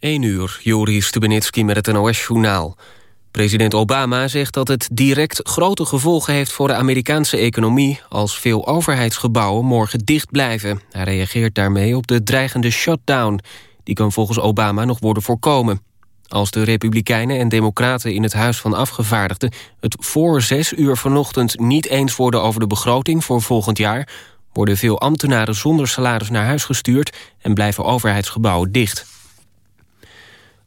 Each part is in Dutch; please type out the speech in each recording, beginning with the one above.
1 uur, Joris Stubenitski met het NOS-journaal. President Obama zegt dat het direct grote gevolgen heeft voor de Amerikaanse economie... als veel overheidsgebouwen morgen dicht blijven. Hij reageert daarmee op de dreigende shutdown. Die kan volgens Obama nog worden voorkomen. Als de Republikeinen en Democraten in het Huis van Afgevaardigden... het voor zes uur vanochtend niet eens worden over de begroting voor volgend jaar... worden veel ambtenaren zonder salaris naar huis gestuurd... en blijven overheidsgebouwen dicht.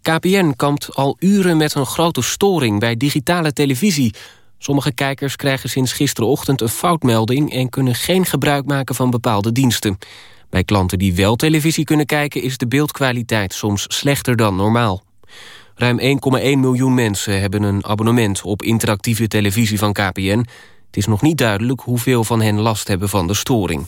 KPN kampt al uren met een grote storing bij digitale televisie. Sommige kijkers krijgen sinds gisterochtend een foutmelding... en kunnen geen gebruik maken van bepaalde diensten. Bij klanten die wel televisie kunnen kijken... is de beeldkwaliteit soms slechter dan normaal. Ruim 1,1 miljoen mensen hebben een abonnement op interactieve televisie van KPN. Het is nog niet duidelijk hoeveel van hen last hebben van de storing.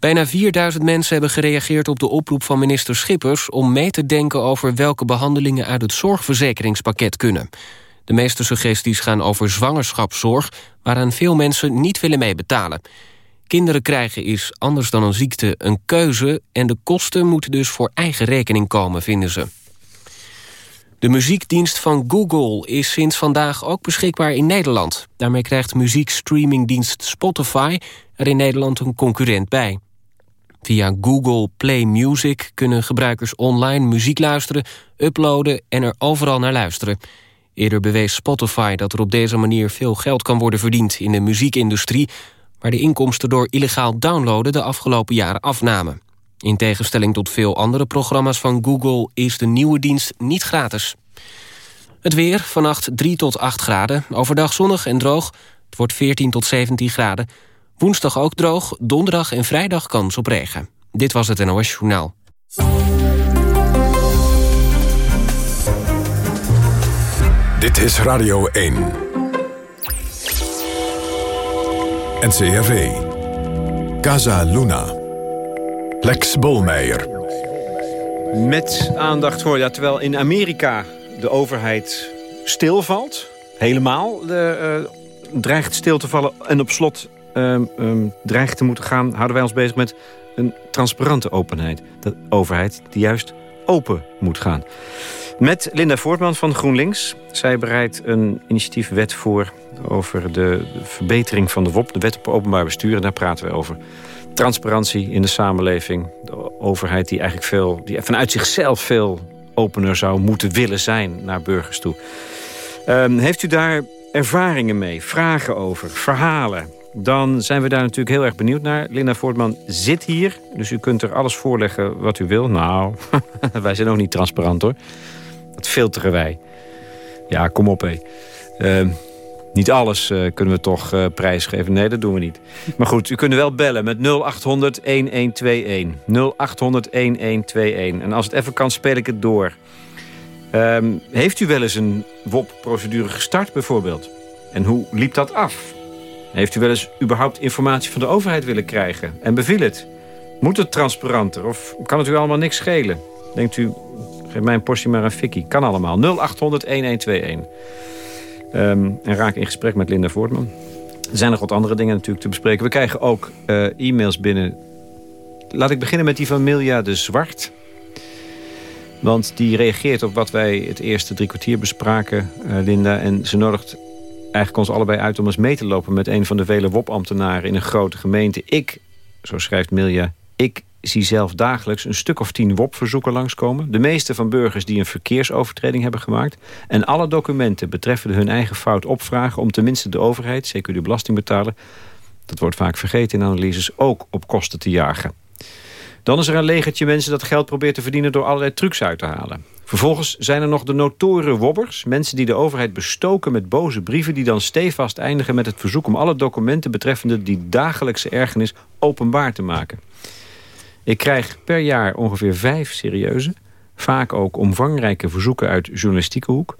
Bijna 4000 mensen hebben gereageerd op de oproep van minister Schippers... om mee te denken over welke behandelingen uit het zorgverzekeringspakket kunnen. De meeste suggesties gaan over zwangerschapszorg... waaraan veel mensen niet willen meebetalen. Kinderen krijgen is, anders dan een ziekte, een keuze... en de kosten moeten dus voor eigen rekening komen, vinden ze. De muziekdienst van Google is sinds vandaag ook beschikbaar in Nederland. Daarmee krijgt muziekstreamingdienst Spotify er in Nederland een concurrent bij. Via Google Play Music kunnen gebruikers online muziek luisteren, uploaden en er overal naar luisteren. Eerder bewees Spotify dat er op deze manier veel geld kan worden verdiend in de muziekindustrie, waar de inkomsten door illegaal downloaden de afgelopen jaren afnamen. In tegenstelling tot veel andere programma's van Google is de nieuwe dienst niet gratis. Het weer, vannacht 3 tot 8 graden, overdag zonnig en droog. Het wordt 14 tot 17 graden. Woensdag ook droog, donderdag en vrijdag kans op regen. Dit was het NOS Journaal. Dit is Radio 1. NCRV. Casa Luna. Lex Bolmeijer. Met aandacht voor, ja, terwijl in Amerika de overheid stilvalt... helemaal de, uh, dreigt stil te vallen en op slot um, dreigt te moeten gaan... houden wij ons bezig met een transparante openheid. De overheid die juist open moet gaan. Met Linda Voortman van GroenLinks. Zij bereidt een initiatiefwet voor over de verbetering van de WOP... de Wet op Openbaar Bestuur, en daar praten we over. Transparantie in de samenleving. De overheid die eigenlijk veel, die vanuit zichzelf veel opener zou moeten willen zijn naar burgers toe. Um, heeft u daar ervaringen mee, vragen over, verhalen? Dan zijn we daar natuurlijk heel erg benieuwd naar. Linda Voortman zit hier, dus u kunt er alles voorleggen wat u wil. Nou, wij zijn ook niet transparant hoor. Dat filteren wij. Ja, kom op hé. Uh, niet alles uh, kunnen we toch uh, prijsgeven. Nee, dat doen we niet. Maar goed, u kunt wel bellen met 0800-1121. 0800-1121. En als het even kan, speel ik het door. Um, heeft u wel eens een WOP-procedure gestart bijvoorbeeld? En hoe liep dat af? Heeft u wel eens überhaupt informatie van de overheid willen krijgen? En beviel het? Moet het transparanter? Of kan het u allemaal niks schelen? Denkt u, geef mij een portie maar een fikkie. Kan allemaal. 0800 1121. Um, en raak in gesprek met Linda Voortman. Er zijn nog wat andere dingen natuurlijk te bespreken. We krijgen ook uh, e-mails binnen. Laat ik beginnen met die van Milja de Zwart. Want die reageert op wat wij het eerste drie kwartier bespraken, uh, Linda. En ze nodigt eigenlijk ons allebei uit om eens mee te lopen... met een van de vele WOP-ambtenaren in een grote gemeente. Ik, zo schrijft Milja, ik zie zelf dagelijks een stuk of tien WOP-verzoeken langskomen. De meeste van burgers die een verkeersovertreding hebben gemaakt. En alle documenten betreffende hun eigen fout opvragen... om tenminste de overheid, zeker de belastingbetaler... dat wordt vaak vergeten in analyses, ook op kosten te jagen. Dan is er een legertje mensen dat geld probeert te verdienen... door allerlei trucs uit te halen. Vervolgens zijn er nog de notoren wobbers. Mensen die de overheid bestoken met boze brieven... die dan stevast eindigen met het verzoek om alle documenten... betreffende die dagelijkse ergernis openbaar te maken. Ik krijg per jaar ongeveer vijf serieuze... vaak ook omvangrijke verzoeken uit journalistieke hoek...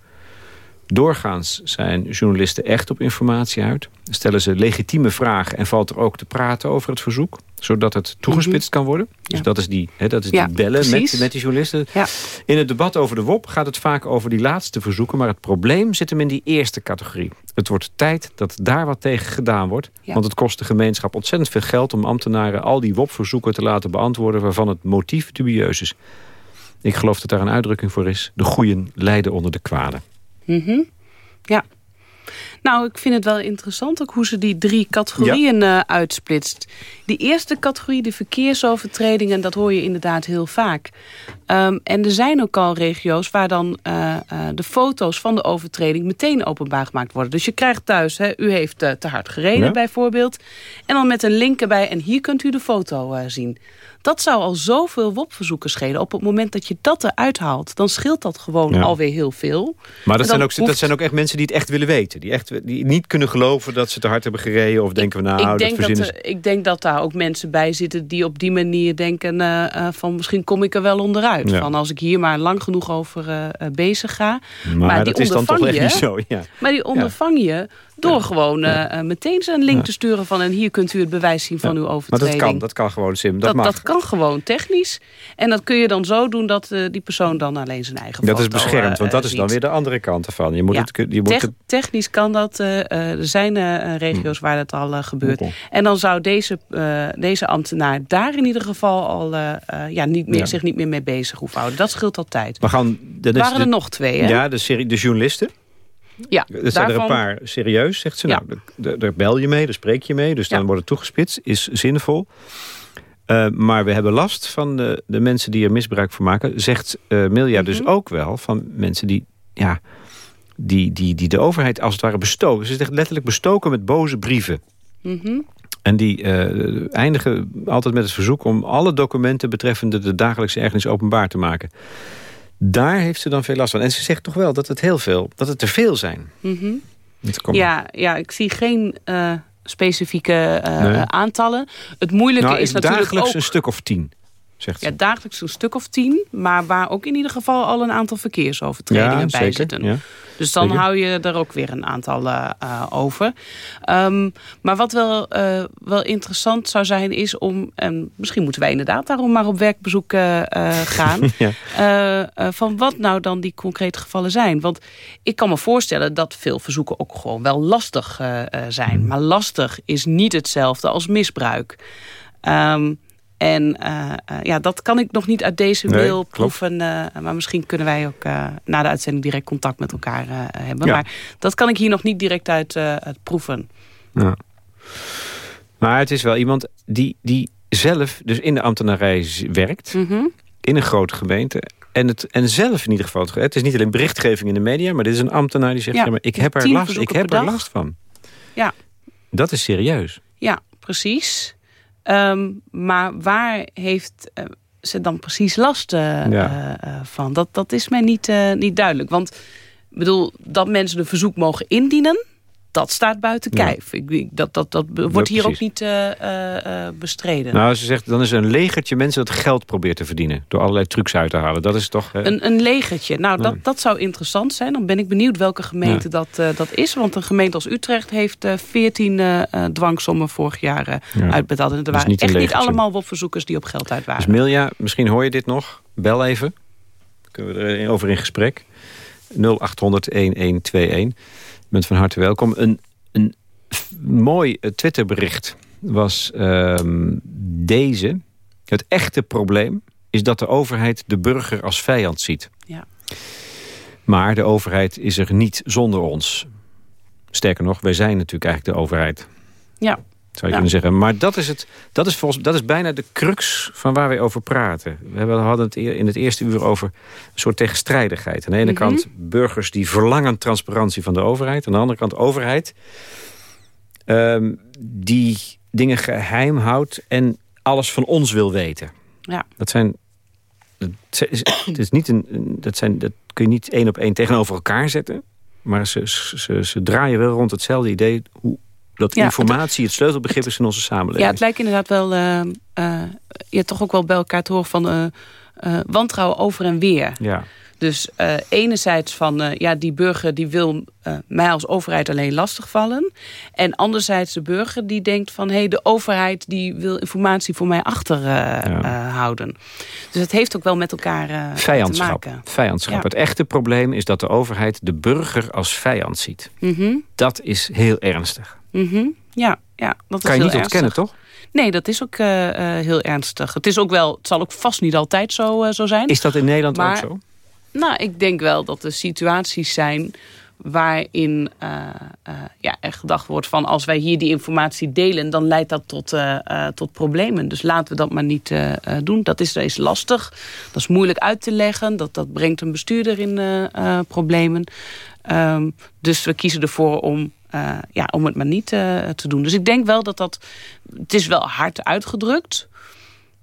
Doorgaans zijn journalisten echt op informatie uit. Stellen ze legitieme vragen en valt er ook te praten over het verzoek. Zodat het toegespitst kan worden. Dus dat is die, hè, dat is die bellen met, met die journalisten. Ja. In het debat over de WOP gaat het vaak over die laatste verzoeken. Maar het probleem zit hem in die eerste categorie. Het wordt tijd dat daar wat tegen gedaan wordt. Want het kost de gemeenschap ontzettend veel geld... om ambtenaren al die WOP-verzoeken te laten beantwoorden... waarvan het motief dubieus is. Ik geloof dat daar een uitdrukking voor is. De goeien lijden onder de kwaden. Mhm. Ja. Nou, ik vind het wel interessant ook hoe ze die drie categorieën ja. uh, uitsplitst. Die eerste categorie, de verkeersovertredingen, dat hoor je inderdaad heel vaak. Um, en er zijn ook al regio's waar dan uh, uh, de foto's van de overtreding meteen openbaar gemaakt worden. Dus je krijgt thuis, hè, u heeft te hard gereden ja. bijvoorbeeld. En dan met een link erbij en hier kunt u de foto zien. Dat zou al zoveel WOP-verzoeken schelen. Op het moment dat je dat eruit haalt, dan scheelt dat gewoon ja. alweer heel veel. Maar dat zijn, ook, hoeft... dat zijn ook echt mensen die het echt willen weten. Die, echt, die niet kunnen geloven dat ze te hard hebben gereden. Of denken we nou, ik denk dat, dat er, Ik denk dat daar ook mensen bij zitten die op die manier denken... Uh, uh, van misschien kom ik er wel onderuit. Ja. Van als ik hier maar lang genoeg over uh, bezig ga. Maar, maar dat die is dan toch echt niet zo. Ja. Maar die ondervang je door gewoon meteen zijn link te sturen van... en hier kunt u het bewijs zien van uw overtreding. Maar dat kan, dat kan gewoon, Sim. Dat, dat, mag. dat kan gewoon technisch. En dat kun je dan zo doen dat uh, die persoon dan alleen zijn eigen Dat is beschermd, want dat is dan weer de andere kant ervan. Je moet het, je moet het... Technisch kan dat. er zijn regio's hm. waar dat al gebeurt. Okay. En dan zou deze, deze ambtenaar daar in ieder geval al ja, niet meer, zich niet meer mee bezig hoeven houden. Dat scheelt altijd. We gaan, waren de, er nog twee, hè? Ja, de, serie, de journalisten. Ja, er zijn daarvan... er een paar serieus, zegt ze. Ja. Nou, daar bel je mee, daar spreek je mee. Dus dan ja. wordt het toegespitst, is zinvol. Uh, maar we hebben last van de, de, mensen die er misbruik van maken. Zegt uh, Milja mm -hmm. dus ook wel van mensen die, ja, die, die, die de overheid als het ware bestoken. Ze zegt letterlijk bestoken met boze brieven. Mm -hmm. En die uh, eindigen altijd met het verzoek om alle documenten betreffende de dagelijkse ergernis openbaar te maken. Daar heeft ze dan veel last van. En ze zegt toch wel dat het heel veel, dat het te veel zijn. Mm -hmm. ja, ja, ik zie geen specifieke uh, nee. aantallen. Het moeilijke nou, is natuurlijk dagelijks ook... een stuk of tien. Zegt ze. Ja, dagelijks een stuk of tien. Maar waar ook in ieder geval al een aantal verkeersovertredingen ja, bij zeker, zitten. Ja. Dus dan zeker. hou je er ook weer een aantal uh, uh, over. Um, maar wat wel, uh, wel interessant zou zijn is om... en misschien moeten wij inderdaad daarom maar op werkbezoek gaan... ja. van wat nou dan die concrete gevallen zijn. Want ik kan me voorstellen dat veel verzoeken ook gewoon wel lastig zijn. Mm. Maar lastig is niet hetzelfde als misbruik. Um, en uh, uh, ja, dat kan ik nog niet uit deze nee, mail proeven. Uh, maar misschien kunnen wij ook na de uitzending direct contact met elkaar hebben. Ja. Maar dat kan ik hier nog niet direct uit, proeven. Ja. Maar het is wel iemand die, die zelf dus in de ambtenarij werkt. Mm -hmm. In een grote gemeente. En, het, en zelf in ieder geval. Het is niet alleen berichtgeving in de media. Maar dit is een ambtenaar die zegt... Ja, ja maar ik heb, er last, ik heb er last van. Ja. Dat is serieus. Ja, precies. Um, maar waar heeft uh, ze dan precies last uh, ja. uh, van? Dat, dat is mij niet, niet duidelijk. Want ik bedoel, dat mensen een verzoek mogen indienen... dat staat buiten kijf. Ja. Ik, dat, dat, dat wordt hier ook niet bestreden. Nou, ze zegt, dan is er een legertje mensen dat geld probeert te verdienen... door allerlei trucs uit te halen. Dat is toch... Een, een legertje. Nou, dat, dat zou interessant zijn. Dan ben ik benieuwd welke gemeente dat, dat is. Want een gemeente als Utrecht heeft 14 dwangsommen vorig jaar uitbetaald. En er waren niet echt niet allemaal WOP-verzoekers die op geld uit waren. Dus Milja, misschien hoor je dit nog. Bel even. Kunnen we erover in gesprek. 0800-1121. Je bent van harte welkom. Een, een mooi Twitterbericht was um, deze. Het echte probleem is dat de overheid de burger als vijand ziet. Ja. Maar de overheid is er niet zonder ons. Sterker nog, wij zijn natuurlijk eigenlijk de overheid. Ja. Zou je ja. kunnen zeggen. Maar dat is, het, dat, is volgens, dat is bijna de crux van waar wij over praten. We hadden het in het eerste uur over een soort tegenstrijdigheid. Aan de ene mm -hmm. kant burgers die verlangen transparantie van de overheid. Aan de andere kant overheid um, die dingen geheim houdt en alles van ons wil weten. Ja. Dat zijn... Dat is niet een, dat, zijn, dat kun je niet één op één tegenover elkaar zetten. Maar ze, ze, ze draaien wel rond hetzelfde idee... hoe dat ja, informatie het sleutelbegrip is in onze samenleving. Ja, het lijkt inderdaad wel... Uh, uh, je toch ook wel bij elkaar te horen van uh, wantrouwen over en weer. Ja. Dus enerzijds van, ja, die burger die wil mij als overheid alleen lastigvallen. En anderzijds de burger die denkt van... hé, hey, de overheid die wil informatie voor mij achterhouden. Ja. dus het heeft ook wel met elkaar Vijandschap. te maken. Vijandschap. Ja. Het echte probleem is dat de overheid de burger als vijand ziet. Mm -hmm. Dat is heel ernstig. Mm -hmm. Ja, ja dat kan is je niet ontkennen, ernstig. toch? Nee, dat is ook uh, uh, heel ernstig. Het is ook wel, het zal ook vast niet altijd zo, uh, zo zijn. Is dat in Nederland maar, ook zo? Nou, ik denk wel dat er situaties zijn waarin ja, er gedacht wordt van... als wij hier die informatie delen, dan leidt dat tot, tot problemen. Dus laten we dat maar niet doen. Dat is, is lastig. Dat is moeilijk uit te leggen. Dat, dat brengt een bestuurder in problemen. Um, dus we kiezen ervoor om uh, ja, om het maar niet uh, te doen. Dus ik denk wel dat dat... Het is wel hard uitgedrukt.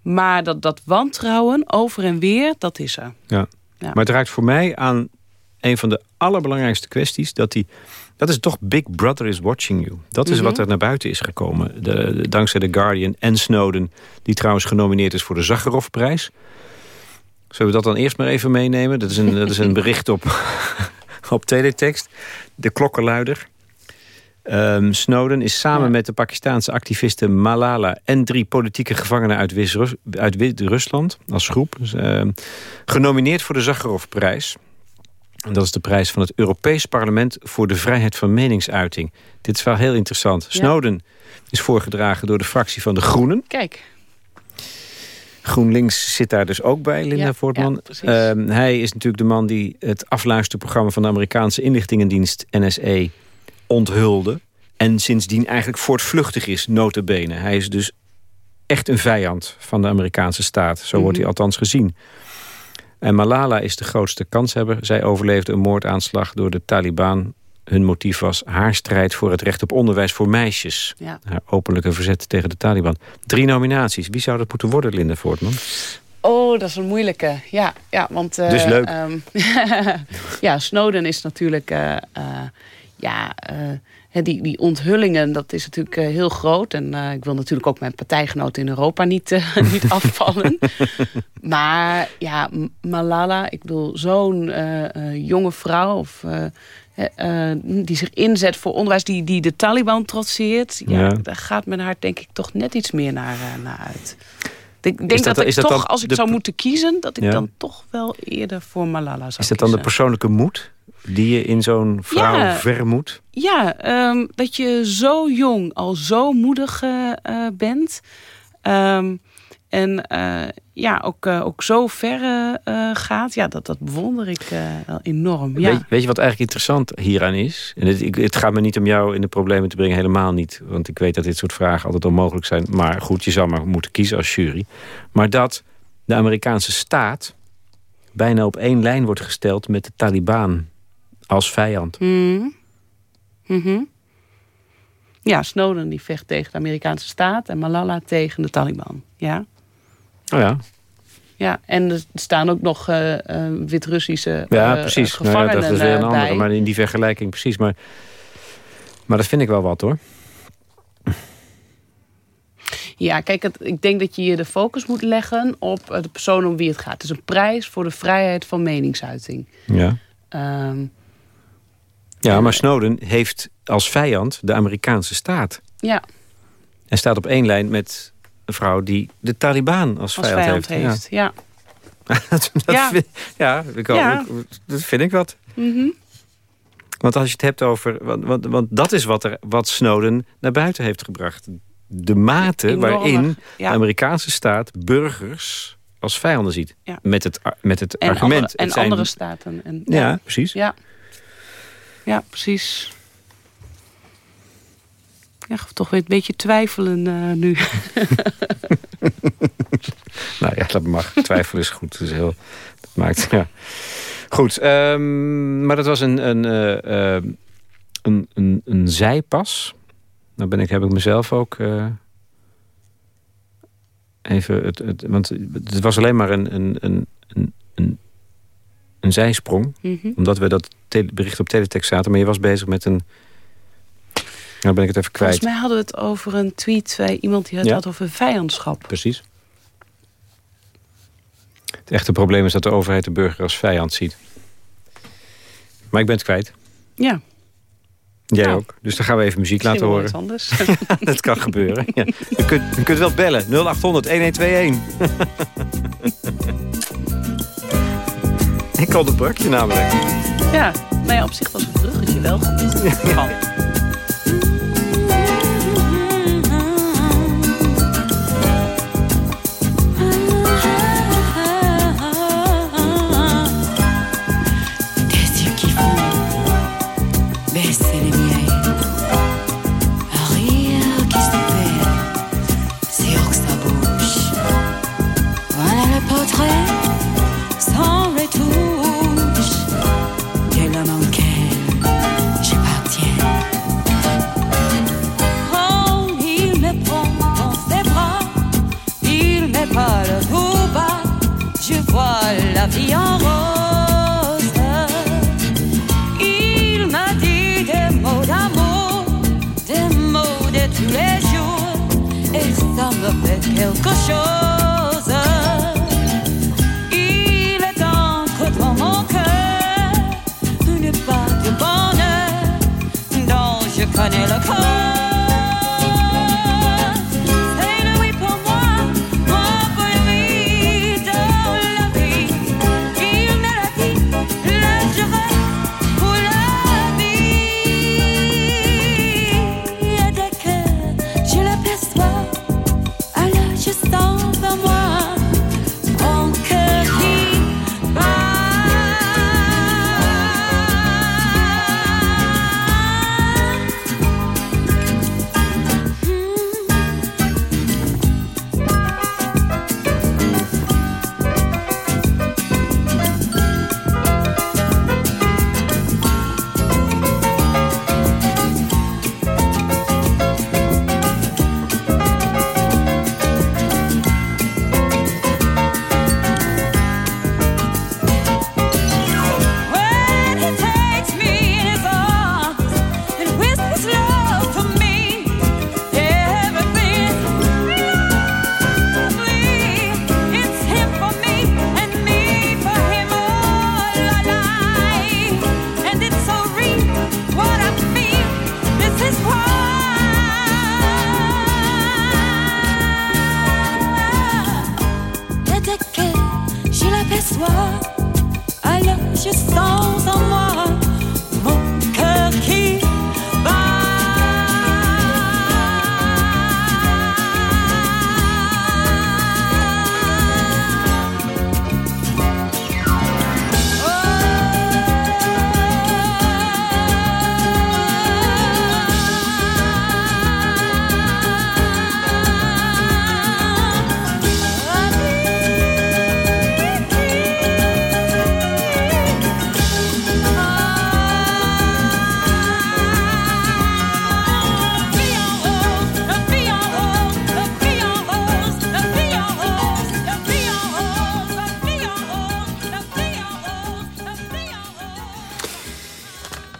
Maar dat, dat wantrouwen over en weer, dat is er. Ja. ja. Maar het raakt voor mij aan een van de allerbelangrijkste kwesties... dat die, dat is toch Big Brother is watching you. Dat is mm -hmm. wat er naar buiten is gekomen. De, de, dankzij The Guardian en Snowden... die trouwens genomineerd is voor de Zacharoff-prijs. Zullen we dat dan eerst maar even meenemen? Dat is een, dat is een bericht op, op teletext. De klokkenluider. Um, Snowden is samen ja. met de Pakistaanse activiste Malala... en drie politieke gevangenen uit, Wis uit Wit-Rusland als groep... Uh, genomineerd voor de Zacharoff-prijs. En dat is de prijs van het Europees Parlement... voor de vrijheid van meningsuiting. Dit is wel heel interessant. Ja. Snowden is voorgedragen door de fractie van de Groenen. Kijk. GroenLinks zit daar dus ook bij, Linda ja, Voortman. Ja, um, hij is natuurlijk de man die het afluisterprogramma... van de Amerikaanse inlichtingendienst NSA onthulde. En sindsdien eigenlijk voortvluchtig is, notabene. Hij is dus echt een vijand van de Amerikaanse staat. Zo mm -hmm. wordt hij althans gezien. En Malala is de grootste kanshebber. Zij overleefde een moordaanslag door de Taliban. Hun motief was haar strijd voor het recht op onderwijs voor meisjes. Ja. Haar openlijke verzet tegen de Taliban. Drie nominaties. Wie zou dat moeten worden, Linda Voortman? Oh, dat is een moeilijke. Ja, ja want... Uh, dus leuk. Um, ja, Snowden is natuurlijk... Uh, uh, ja, die, die onthullingen, dat is natuurlijk heel groot. En ik wil natuurlijk ook mijn partijgenoten in Europa niet, niet afvallen. maar ja, Malala, ik bedoel, zo'n jonge vrouw... Of, die zich inzet voor onderwijs, die, die de Taliban trotseert... Ja, Ja. daar gaat mijn hart denk ik toch net iets meer naar, naar uit. Ik denk dat- dat, ik dat toch, als ik de- zou moeten kiezen... dat ik Ja. dan toch wel eerder voor Malala zou Is dat dan de persoonlijke moed die je in zo'n vrouw Ja. vermoedt? Ja, ehm, dat je zo jong al zo moedig eh, eh, bent. Ehm, en eh, ja, ook, ook zo ver gaat. Ja, dat, dat bewonder ik wel enorm. Ja. Weet, weet je wat eigenlijk interessant hieraan is? En het, ik, het gaat me niet om jou in de problemen te brengen, helemaal niet. Want ik weet dat dit soort vragen altijd onmogelijk zijn. Maar goed, je zou maar moeten kiezen als jury. Maar dat de Amerikaanse staat bijna op één lijn wordt gesteld met de Taliban als vijand. Mhm. Mhm. Ja, Snowden die vecht tegen de Amerikaanse staat... en Malala tegen de Taliban. Ja. Oh ja, Ja, en er staan ook nog eh, eh, Wit-Russische ja eh, precies. Nou ja, gevangenen dat is weer een eh, andere, bij. maar in die vergelijking precies. Maar, maar dat vind ik wel wat hoor. Ja, kijk, het, ik denk dat je hier de focus moet leggen op eh, de persoon om wie het gaat. Het is een prijs voor de vrijheid van meningsuiting. Ja. Ehm, ja, maar Snowden heeft als vijand de Amerikaanse staat. ja, En staat op één lijn met een vrouw die de Taliban als, als vijand, vijand heeft. heeft. Ja. Ja, dat, dat Ja. Vind, ja, ik ook, Ja. dat vind ik wat. Mhm. Want als je het hebt over... Want, want, want dat is wat, er, wat Snowden naar buiten heeft gebracht. De mate Enorme, waarin de Amerikaanse staat burgers als vijanden ziet. Ja. Met het, met het En, argument... andere, en het zijn- andere staten. En, Ja, precies. Ja. Ja, precies. Ja, toch weer een beetje twijfelen eh, nu. Nou ja, dat mag. Twijfel is goed. Dat, is heel, dat maakt, ja. Goed, ehm, maar dat was een, een, eh, eh, een, een, een zijpas. Nou ben ik, heb ik mezelf ook eh, even... Het, het, want het was alleen maar een, een, een, een, een, zijsprong. Mhm. Omdat we dat bericht op teletext zaten. Maar je was bezig met een... Nou ben ik het even kwijt. Volgens mij hadden we het over een tweet. bij iemand die het Ja. had over vijandschap. Precies. Het echte probleem is dat de overheid de burger als vijand ziet. Maar ik ben het kwijt. Ja, Jij Nou, ook. Dus dan gaan we even muziek laten horen. iets anders. dat kan gebeuren. Ja. Je, kunt, je kunt wel bellen. 0800 1121. ik onderbrak je namelijk. ja, nou ja, op zich was het bruggetje wel goed.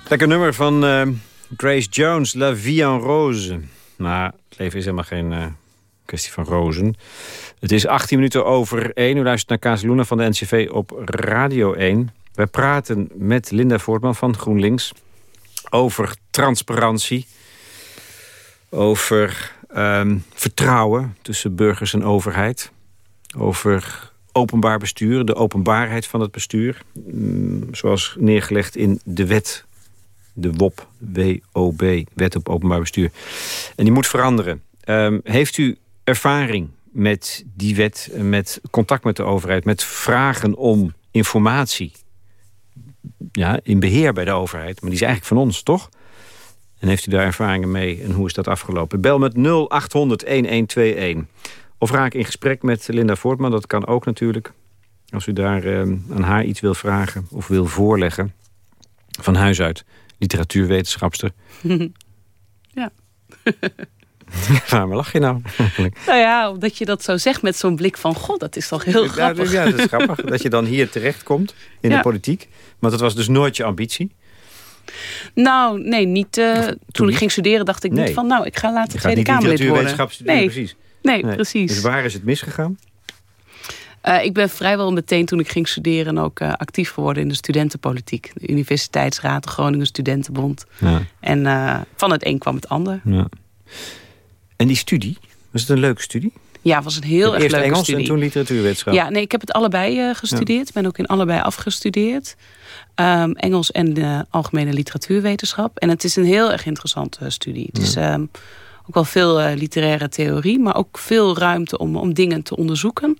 Lekker nummer van uh, Grace Jones, La Vie en Rose. Nou, het leven is helemaal geen uh, kwestie van rozen. Het is 18 minuten over 1. U luistert naar Kazeluna van de NCV op Radio 1. Wij praten met Linda Voortman van GroenLinks... over transparantie, over um, vertrouwen tussen burgers en overheid... over openbaar bestuur, de openbaarheid van het bestuur... Mm, zoals neergelegd in de wet de WOP, W-O-B, Wet op Openbaar Bestuur. En die moet veranderen. Um, heeft u ervaring met die wet, met contact met de overheid... met vragen om informatie ja, in beheer bij de overheid... maar die is eigenlijk van ons, toch? En heeft u daar ervaringen mee en hoe is dat afgelopen? Bel met 0800-1121. Of raak in gesprek met Linda Voortman, dat kan ook natuurlijk. Als u daar um, aan haar iets wil vragen of wil voorleggen van huis uit literatuurwetenschapster. ja. Waarom lach je nou? nou ja, omdat je dat zo zegt met zo'n blik van... god, dat is toch heel grappig. Ja, dat is grappig. dat je dan hier terechtkomt in de politiek. Want dat was dus nooit je ambitie. Nou, nee, niet. Uh, toen, ik ging studeren dacht ik niet van... nou, ik ga later Tweede Kamerlid worden. Nee. precies. Nee, nee, precies. Dus waar is het misgegaan? Uh, ik ben vrijwel meteen toen ik ging studeren ook uh, actief geworden in de studentenpolitiek. De Universiteitsraad, de Groningen Studentenbond. Ja. En uh, van het een kwam het ander. Ja. En die studie, was het een leuke studie? Ja, was een heel erg leuke Engels studie. en toen literatuurwetenschap? Ja, nee, ik heb het allebei gestudeerd. Ja. ben ook in allebei afgestudeerd. Um, Engels en de algemene literatuurwetenschap. En het is een heel erg interessante studie. Het is um, ook wel veel literaire theorie, maar ook veel ruimte om, om dingen te onderzoeken.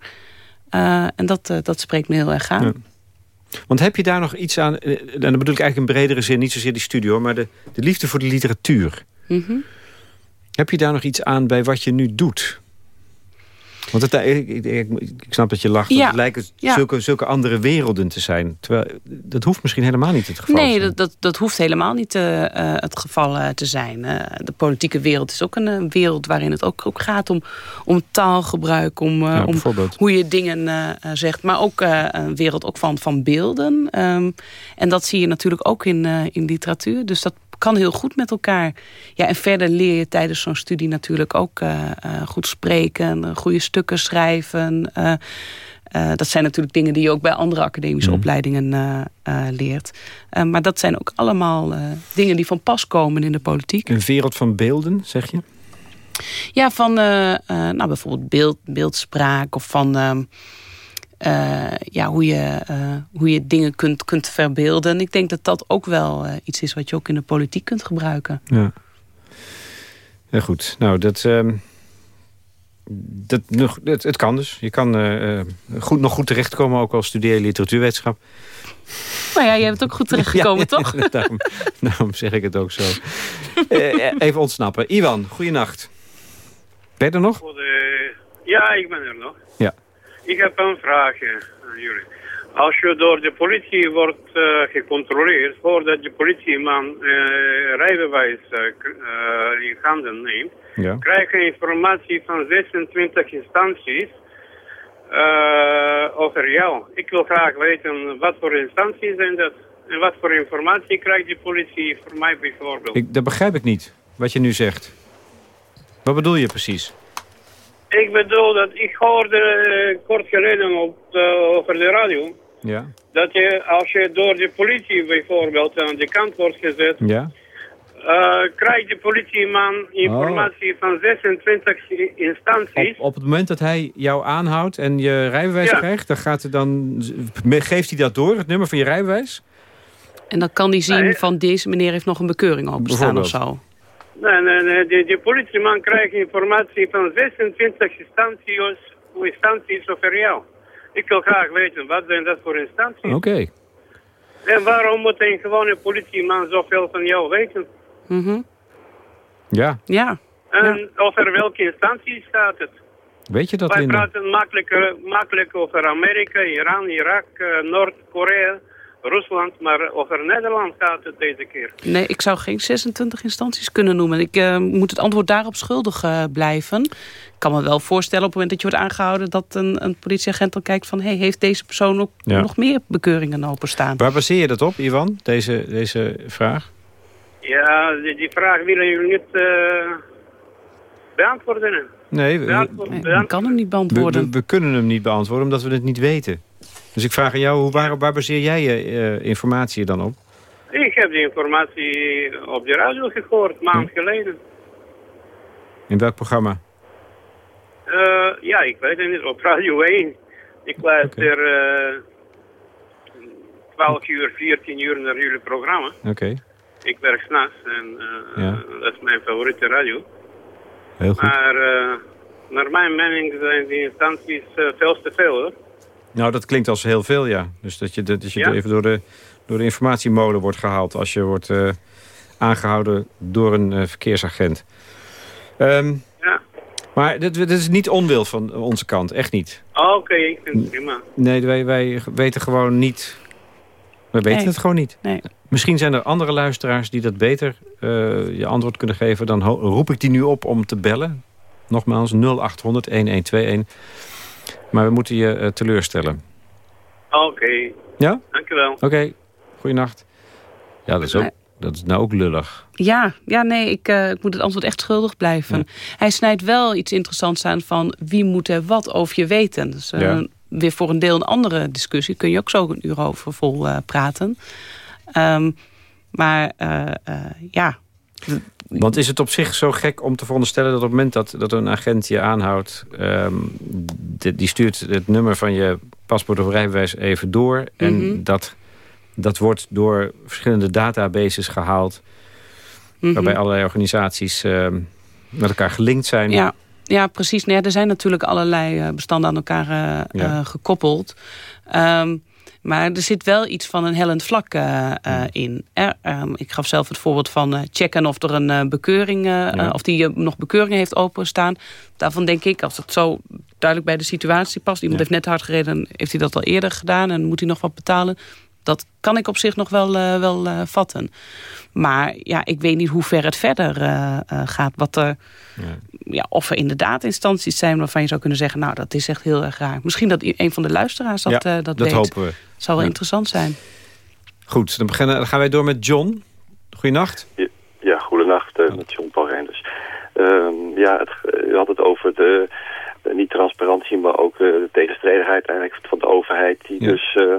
Uh, en dat, uh, dat spreekt me heel erg aan. Ja. Want heb je daar nog iets aan, en dan bedoel ik eigenlijk in bredere zin... niet zozeer die studio, maar de, de liefde voor de literatuur. Mm -hmm. Heb je daar nog iets aan bij wat je nu doet? Want het, ik, ik, ik, snap dat je lacht. Ja. Het lijken Ja. zulke, zulke andere werelden te zijn. Terwijl dat hoeft misschien helemaal niet het geval te Nee, dat, dat, dat hoeft helemaal niet eh, eh, het geval eh, te zijn. De politieke wereld is ook een wereld waarin het ook, ook gaat om, om taalgebruik, om, Ja, om hoe je dingen zegt. Maar ook een wereld ook van, van beelden. Ehm, en dat zie je natuurlijk ook in, in literatuur. Dus dat kan heel goed met elkaar. Ja, en verder leer je tijdens zo'n studie natuurlijk ook eh, eh, goed spreken, eh, goede stukken schrijven. dat zijn natuurlijk dingen die je ook bij andere academische Mhm. opleidingen leert. Maar dat zijn ook allemaal dingen die van pas komen in de politiek. Een wereld van beelden, zeg je? Ja, van nou, bijvoorbeeld beeld, beeldspraak of van eh, ja, hoe, je, eh, hoe je dingen kunt, kunt verbeelden. Ik denk dat dat ook wel eh, iets is wat je ook in de politiek kunt gebruiken. Ja. Ja, goed. Nou, dat... ehm, dat nog, het, het kan dus. Je kan eh, eh, goed, nog goed terechtkomen, ook al studeer je literatuurwetenschap. Maar ja, je hebt ook goed terechtgekomen, Ja, toch? daarom, daarom zeg ik het ook zo. Eh, even ontsnappen. Iwan, goeienacht. Ben je er nog? Ja, ik ben er nog. Ja. Ik heb een vraagje aan jullie. Als je door de politie wordt eh, gecontroleerd voordat de politieman eh rijbewijs eh, eh, in handen neemt, Ja. krijg je informatie van 26 instanties eh, over jou. Ik wil graag weten wat voor instanties zijn dat en wat voor informatie krijgt de politie voor mij bijvoorbeeld. Ik, dat begrijp ik niet, wat je nu zegt. Wat bedoel je precies? Ik bedoel dat ik hoorde eh, kort geleden op de- over de radio Ja. dat je als je door de politie bijvoorbeeld aan de kant wordt gezet, Ja? eh, krijgt de politieman informatie van 26 i- Op, instanties. op het moment dat hij jou aanhoudt en je rijbewijs Ja. krijgt... dan, gaat hij dan geeft hij dat door, het nummer van je rijbewijs? En dan kan die zien van deze meneer heeft nog een bekeuring openstaan of zo. Nee, nee, nee, de, de politieman krijgt informatie van 26 instanties, instanties over jou. Ik wil graag weten, wat zijn dat voor instanties? Oké. En waarom moet een gewone politieman zoveel van jou weten? Mhm. Ja, Ja, En over welke instanties gaat het? weet je dat, Wij Linda? praten makkelijk, makkelijk over Amerika, Iran, Irak, eh, Noord-Korea, Rusland, maar over Nederland gaat het deze keer. nee, ik zou geen 26 instanties kunnen noemen. Ik eh, moet het antwoord daarop schuldig eh, blijven. Ik kan me wel voorstellen op het moment dat je wordt aangehouden... dat een, een politieagent dan kijkt van... Hey, heeft deze persoon ook Ja. nog meer bekeuringen openstaan? Waar baseer je dat op, Ivan, deze, deze vraag? Ja, die, die vraag willen jullie niet eh, beantwoorden. Nee, we, Nee, ik beantwoord- kan hem niet we, beantwoorden. we- we kunnen hem niet beantwoorden omdat we het niet weten. Dus ik vraag aan jou, hoe, waar, waar baseer jij je eh, informatie dan op? Ik heb die informatie op de radio gehoord, maand geleden. In welk programma? Eh, ja, ik weet het niet, op Radio 1. Ik luister eh 12 uur, 14 uur naar jullie programma. Oké, Ik werk s'nachts en Ja. dat is mijn favoriete radio. heel goed. Maar naar mijn mening zijn die instanties veel te veel hoor. Nou, dat klinkt als heel veel, ja. Dus dat je, dat je Ja. even door de, door de informatiemolen wordt gehaald... als je wordt eh, aangehouden door een eh, verkeersagent. Ehm, Ja. maar dit, dit is niet onwil van onze kant, echt niet. Oké, ik vind het prima. Nee, wij, wij weten gewoon niet... We weten Nee. het gewoon niet. Nee. Misschien zijn er andere luisteraars die dat beter eh, je antwoord kunnen geven. Dan roep ik die nu op om te bellen. Nogmaals 0800 1121. Maar we moeten je eh, teleurstellen. Oké, Ja? dankjewel. Oké, goeienacht. Ja, dat is, ook, dat is nou ook lullig. Ja, ja nee, ik, eh, ik moet het antwoord echt schuldig blijven. Hij snijdt wel iets interessants aan van wie moet er wat over je weten. Dus eh, Ja. weer voor een deel een andere discussie. Kun je ook zo een uur over vol eh, praten. Ehm, maar eh, eh, ja, Want is het op zich zo gek om te veronderstellen... dat op het moment dat, dat een agent je aanhoudt... ehm, die, die stuurt het nummer van je paspoort of rijbewijs even door... en Mhm. dat, dat wordt door verschillende databases gehaald... mhm. waarbij allerlei organisaties ehm, met elkaar gelinkt zijn... ja, Ja, precies. Nee, er zijn natuurlijk allerlei bestanden aan elkaar gekoppeld. Um, maar er zit wel iets van een hellend vlak uh, in. Ehm, ik gaf zelf het voorbeeld van uh, checken of er een bekeuring, ja. of die nog bekeuringen heeft openstaan. Daarvan denk ik, als het zo duidelijk bij de situatie past. Iemand heeft net hard gereden, heeft hij dat al eerder gedaan en moet hij nog wat betalen. Dat kan ik op zich nog wel, wel vatten. Maar ja, ik weet niet hoe ver het verder gaat. Wat er, ja. ja. of er inderdaad instanties zijn waarvan je zou kunnen zeggen... nou, dat is echt heel erg raar. Misschien dat een van de luisteraars dat, dat, dat hopen we. Zou wel interessant zijn. Goed, dan, beginnen, dan gaan wij door met John. Goedenacht. Ja, ja goedenacht uh, met John Paul Reinders. Uh, ja, het, u had het over de, niet transparantie, maar ook uh, de tegenstrijdigheid eigenlijk van de overheid. Die dus uh,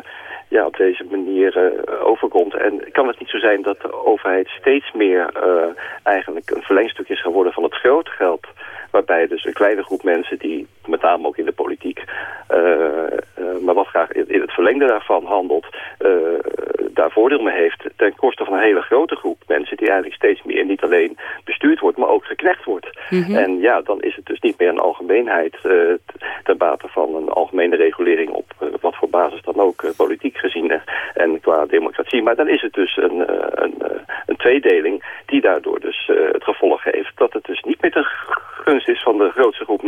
ja, op deze manier overkomt. En kan het niet zo zijn dat de overheid steeds meer eigenlijk een verlengstuk is geworden van het grote geld Waarbij dus een kleine groep mensen die met name ook in de politiek, uh, uh, maar wat graag in, het verlengde daarvan handelt, uh, daar voordeel mee heeft ten koste van een hele grote groep mensen die eigenlijk steeds meer niet alleen bestuurd wordt, maar ook geknecht wordt. Mm -hmm. En ja, dan is het dus niet meer een algemeenheid ten bate van een algemene regulering op wat voor basis dan ook politiek gezien en qua democratie. Maar dan is het dus een, een, een tweedeling die daardoor dus het gevolg heeft dat het dus niet meer te gunst is van de grootste groep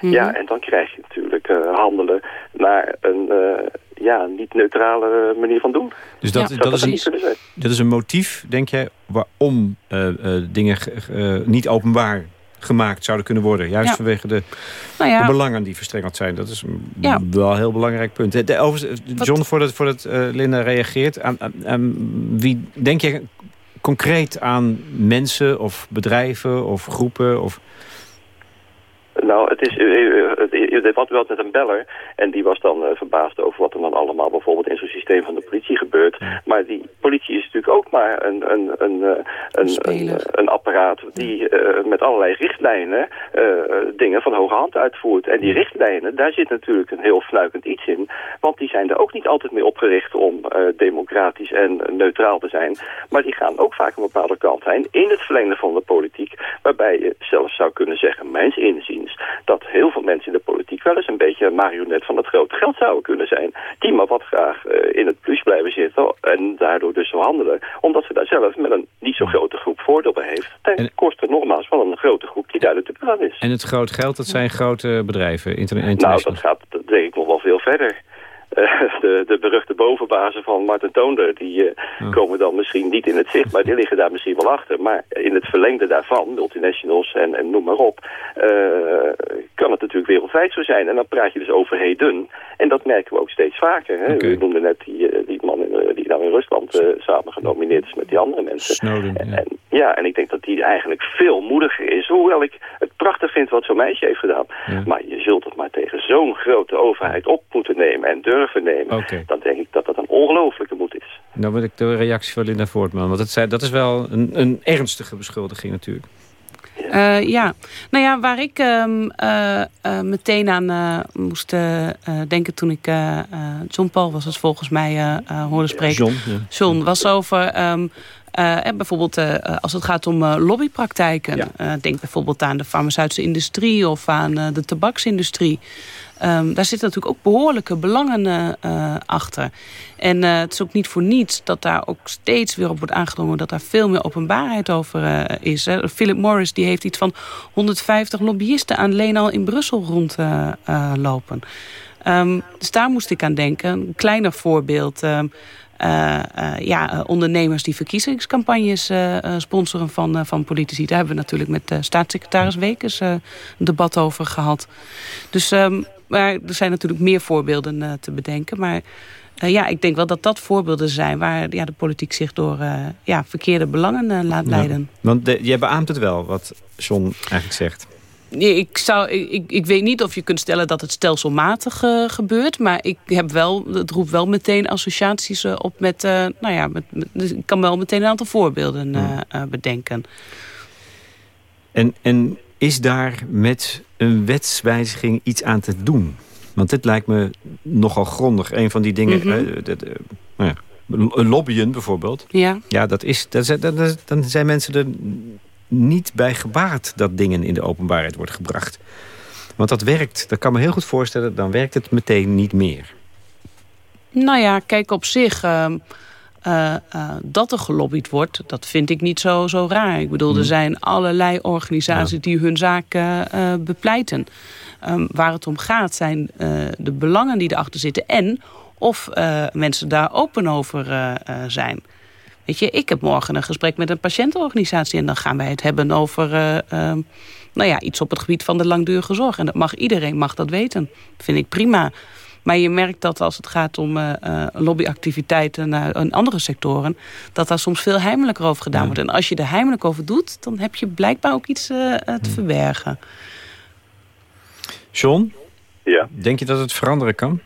Mhm. Ja, en dan krijg je natuurlijk uh, handelen naar een uh, ja, niet neutrale manier van doen. Dus dat, ja. dat, dat, is, een, dat is een motief, denk jij, waarom uh, dingen niet openbaar gemaakt zouden kunnen worden. Juist ja. vanwege de, nou ja. de, belangen die verstrengeld zijn. Dat is ja. wel een heel belangrijk punt. De, over, John, voordat, voordat uh, Linda reageert... Aan, aan, aan, wie denk je concreet aan mensen of bedrijven of groepen... Of nou, het is, had wel met een beller en die was dan uh, verbaasd over wat er dan allemaal bijvoorbeeld in zo'n systeem van de politie gebeurt. Maar die politie is natuurlijk ook maar een, een, een, een, een, een apparaat die met allerlei richtlijnen dingen van hoge hand uitvoert. En die richtlijnen, daar zit natuurlijk een heel fluikend iets in, want die zijn er ook niet altijd mee opgericht om democratisch en neutraal te zijn. Maar die gaan ook vaak een bepaalde kant zijn in het verlengde van de politiek, waarbij je zelfs zou kunnen zeggen, mijns inziens, dat heel veel mensen in de politiek wel eens een beetje een marionet van het grote geld zouden kunnen zijn. Die maar wat graag uh, in het plus blijven zitten en daardoor dus zo handelen. Omdat ze daar zelf met een niet zo grote groep voordeel bij heeft. Ten en... koste nogmaals van een grote groep die daar natuurlijk aan is. En het groot geld, dat zijn grote bedrijven? Nou, dat gaat denk ik nog wel veel verder. Uh, de, de beruchte bovenbazen van Martin Toonder... die uh, oh. komen dan misschien niet in het zicht... maar die liggen daar misschien wel achter. Maar in het verlengde daarvan, multinationals en, en noem maar op... Uh, kan het natuurlijk wereldwijd zo zijn. En dan praat je dus over heden. En dat merken we ook steeds vaker. Hè? Okay. U noemde net die, die man in, die nou in Rusland samen genomineerd is met die andere mensen. Snowden, ja. En, ja, en ik denk dat die eigenlijk veel moediger is. Hoewel ik het prachtig vind wat zo'n meisje heeft gedaan. Ja. Maar je zult het maar tegen zo'n grote overheid op moeten nemen en durven nemen. Okay. Dan denk ik dat dat een ongelofelijke moed is. Nou wil ik de reactie van Linda Voortman. Want het zei, dat is wel een, een ernstige beschuldiging natuurlijk. Ja. Uh, ja, nou ja, waar ik uh, uh, meteen aan moest denken toen ik John Paul was het volgens mij hoorde spreken. John, ja. John was over um, uh, bijvoorbeeld uh, als het gaat om lobbypraktijken. Ja. denk bijvoorbeeld aan de farmaceutische industrie of aan de tabaksindustrie. Um, daar zitten natuurlijk ook behoorlijke belangen achter. En het is ook niet voor niets dat daar ook steeds weer op wordt aangedrongen... dat daar veel meer openbaarheid over is. Hè. Philip Morris die heeft iets van 150 lobbyisten alleen al in Brussel rondlopen. Um, dus daar moest ik aan denken. Een kleiner voorbeeld... Um, uh, ja, ondernemers die verkiezingscampagnes sponsoren van, van politici. Daar hebben we natuurlijk met staatssecretaris Wekers een debat over gehad. Dus um, maar er zijn natuurlijk meer voorbeelden te bedenken. Maar ja, ik denk wel dat dat voorbeelden zijn waar ja, de politiek zich door ja, verkeerde belangen laat leiden. Want de, jij beaamt het wel, wat John eigenlijk zegt. Ik, zou, ik, ik weet niet of je kunt stellen dat het stelselmatig uh, gebeurt. Maar ik heb wel, het roept wel meteen associaties uh, op met... Uh, nou ja, met, met, dus ik kan wel meteen een aantal voorbeelden hmm. bedenken. En, en is daar met een wetswijziging iets aan te doen? Want dit lijkt me nogal grondig. Een van die dingen... Mm -hmm. nou ja, lobbyen bijvoorbeeld. Ja. Ja, dat is, dat, dat, dat, dan zijn mensen er niet bij gebaat dat dingen in de openbaarheid worden gebracht. Want dat werkt, dat kan me heel goed voorstellen, dan werkt het meteen niet meer. Nou ja, kijk op zich... Uh, uh, dat er gelobbyd wordt, dat vind ik niet zo, zo raar. Ik bedoel, er hmm. zijn allerlei organisaties die hun zaken uh, bepleiten. Um, waar het om gaat zijn de belangen die erachter zitten... en of mensen daar open over zijn. Weet je, ik heb morgen een gesprek met een patiëntenorganisatie... en dan gaan wij het hebben over ehm, nou ja, iets op het gebied van de langdurige zorg. En dat mag iedereen mag dat weten. vind ik prima. Maar je merkt dat als het gaat om uh, lobbyactiviteiten naar in andere sectoren... dat daar soms veel heimelijker over gedaan wordt. En als je er heimelijk over doet, dan heb je blijkbaar ook iets uh, te verbergen. John? Ja? Denk je dat het veranderen kan?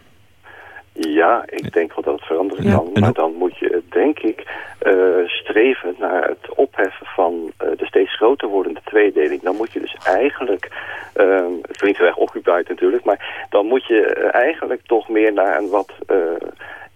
Ja, ik denk wel dat het veranderen kan. Maar dan moet je, denk ik, uh, streven naar het opheffen van uh, de steeds groter wordende tweedeling. Dan moet je dus eigenlijk, uh, het klinkt heel erg occupied natuurlijk, maar dan moet je eigenlijk toch meer naar een wat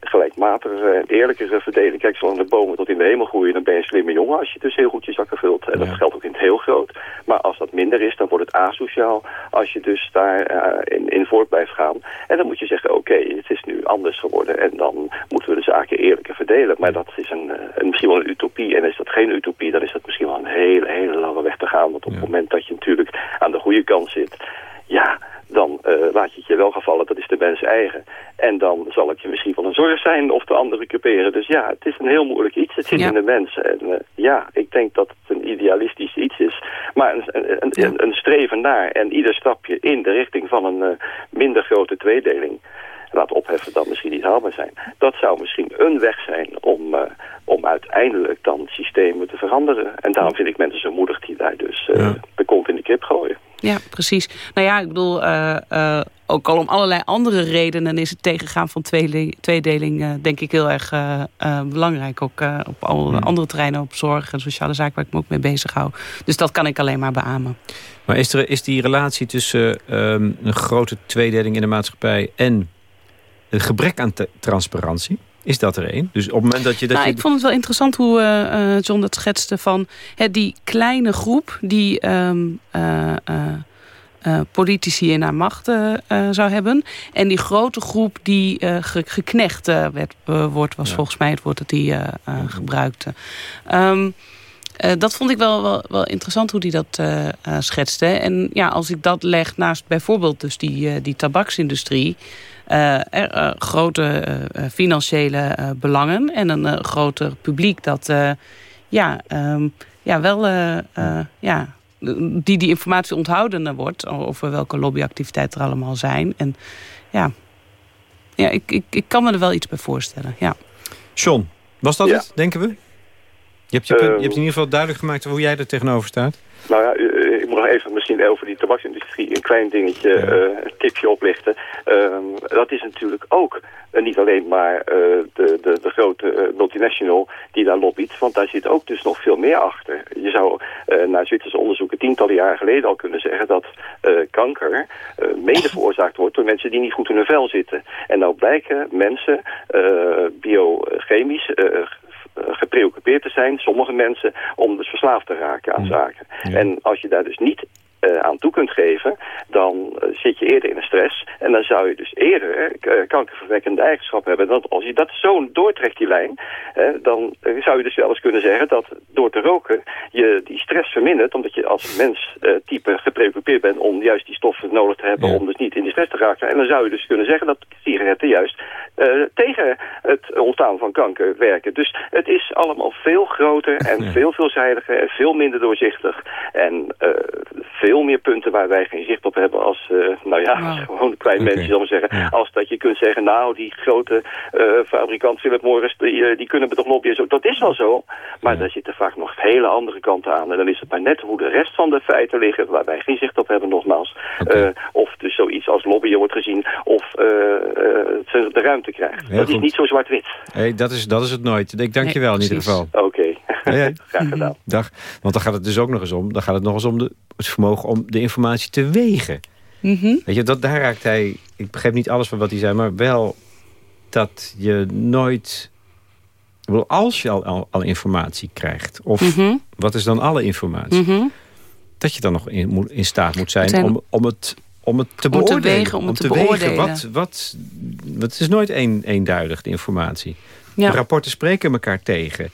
gelijkmatige en eerlijkere verdeling. Kijk, zolang de bomen tot in de hemel groeien, dan ben je een slimme jongen als je dus heel goed je zakken vult. En dat geldt ook in het heel groot. Maar als dat minder is, dan wordt het asociaal als je dus daar uh, in, in voort blijft gaan. En dan moet je zeggen, oké, het is nu anders geworden en dan moeten we de zaken eerlijker verdelen. Maar dat is een, uh, een, misschien wel een utopie. En is dat geen utopie, dan is dat misschien wel een hele, hele lange weg te gaan. Want op het moment dat je natuurlijk aan de goede kant zit, ja dan uh, laat je het je wel gevallen. Dat is de mens eigen. En dan zal het je misschien wel een zorg zijn of de andere cuperen. Dus ja, het is een heel moeilijk iets. Het zit in de mens. En uh, ja, ik denk dat het een idealistisch iets is. Maar een, een, een, een streven naar en ieder stapje in de richting van een uh, minder grote tweedeling laat opheffen dan misschien niet haalbaar zijn. Dat zou misschien een weg zijn om, uh, om uiteindelijk dan systemen te veranderen. En daarom vind ik mensen zo moedig die daar dus uh, de kont in de kip gooien. Ja, precies. Nou ja, ik bedoel, uh, ook al om allerlei andere redenen is het tegengaan van tweedeling, denk ik heel erg belangrijk. Ook op alle hmm. andere terreinen, op zorg en sociale zaken waar ik me ook mee bezig hou. Dus dat kan ik alleen maar beamen. Maar is, er, is die relatie tussen um, een grote tweedeling in de maatschappij en een gebrek aan transparantie? Is dat er een? Dus op het moment dat je... Dat nou, je... Ik vond het wel interessant hoe uh, John dat schetste van hè, die kleine groep die um, uh, uh, politici in haar macht zou hebben. En die grote groep die ge geknecht werd, wordt, was volgens mij het woord dat hij gebruikte. Um, dat vond ik wel, wel, wel interessant hoe hij dat schetste. En ja, als ik dat leg naast bijvoorbeeld dus die, die tabaksindustrie... Uh, er, grote uh, financiële belangen en een groter publiek dat ja, um, ja, wel ja, die die informatie onthoudender wordt over welke lobbyactiviteiten er allemaal zijn. En ja, ja ik, ik, ik kan me er wel iets bij voorstellen. Ja. John, was dat het, denken we? Je hebt, je, je hebt in ieder geval duidelijk gemaakt hoe jij er tegenover staat. Nou ja, ik moet nog even misschien over die tabaksindustrie een klein dingetje, ja. uh, een tipje oplichten. Um, dat is natuurlijk ook uh, niet alleen maar de, de, de grote multinational die daar lobbyt, want daar zit ook dus nog veel meer achter. Je zou naar Zwitserse onderzoeken tientallen jaren geleden al kunnen zeggen dat kanker mede veroorzaakt wordt door mensen die niet goed in hun vel zitten. En nou blijken mensen biochemisch eh, gepreoccupeerd te zijn, sommige mensen, om dus verslaafd te raken aan zaken. En als je daar dus niet uh, aan toe kunt geven, dan uh, zit je eerder in een stress. En dan zou je dus eerder uh, kankerverwekkende eigenschap hebben. Want als je dat zo doortrekt, die lijn, dan zou je dus wel eens kunnen zeggen dat door te roken je die stress vermindert. Omdat je als mens type gepreoccupeerd bent om juist die stoffen nodig te hebben om dus niet in die stress te raken. En dan zou je dus kunnen zeggen dat sigaretten juist tegen het ontstaan van kanker werken. Dus het is allemaal veel groter en veel veelzijdiger en veel minder doorzichtig. En veel veel meer punten waar wij geen zicht op hebben als, uh, nou ja, wow. gewoon een klein okay. mensje, zal maar zeggen. Ja. Als dat je kunt zeggen, nou, die grote uh, fabrikant Philip Morris, die, uh, die kunnen we toch lobbyen. Zo. Dat is wel zo, maar ja. daar zitten vaak nog hele andere kanten aan. En dan is het maar net hoe de rest van de feiten liggen, waar wij geen zicht op hebben, nogmaals. Okay. of dus zoiets als lobbyen wordt gezien, of ze de ruimte krijgt. Heel dat goed. is niet zo zwart-wit. Hey, dat, is, dat is het nooit. Ik dank nee, je wel in ieder geval. Oké. Okay. Hey, Graag gedaan. Dag. Want dan gaat het dus ook nog eens om. Dan gaat het nog eens om de, het vermogen om de informatie te wegen. Mm -hmm. Weet je, dat, daar raakt hij... Ik begrijp niet alles van wat hij zei, maar wel dat je nooit als je al, al, al informatie krijgt... of Mhm. wat is dan alle informatie... Mhm. dat je dan nog in, moet- in staat moet zijn, zijn- om, om, het, om het te Om te beoordelen. wegen, om te wegen beoordelen. Wat, wat, wat het is nooit een, eenduidig, de informatie. Ja. De rapporten spreken elkaar tegen.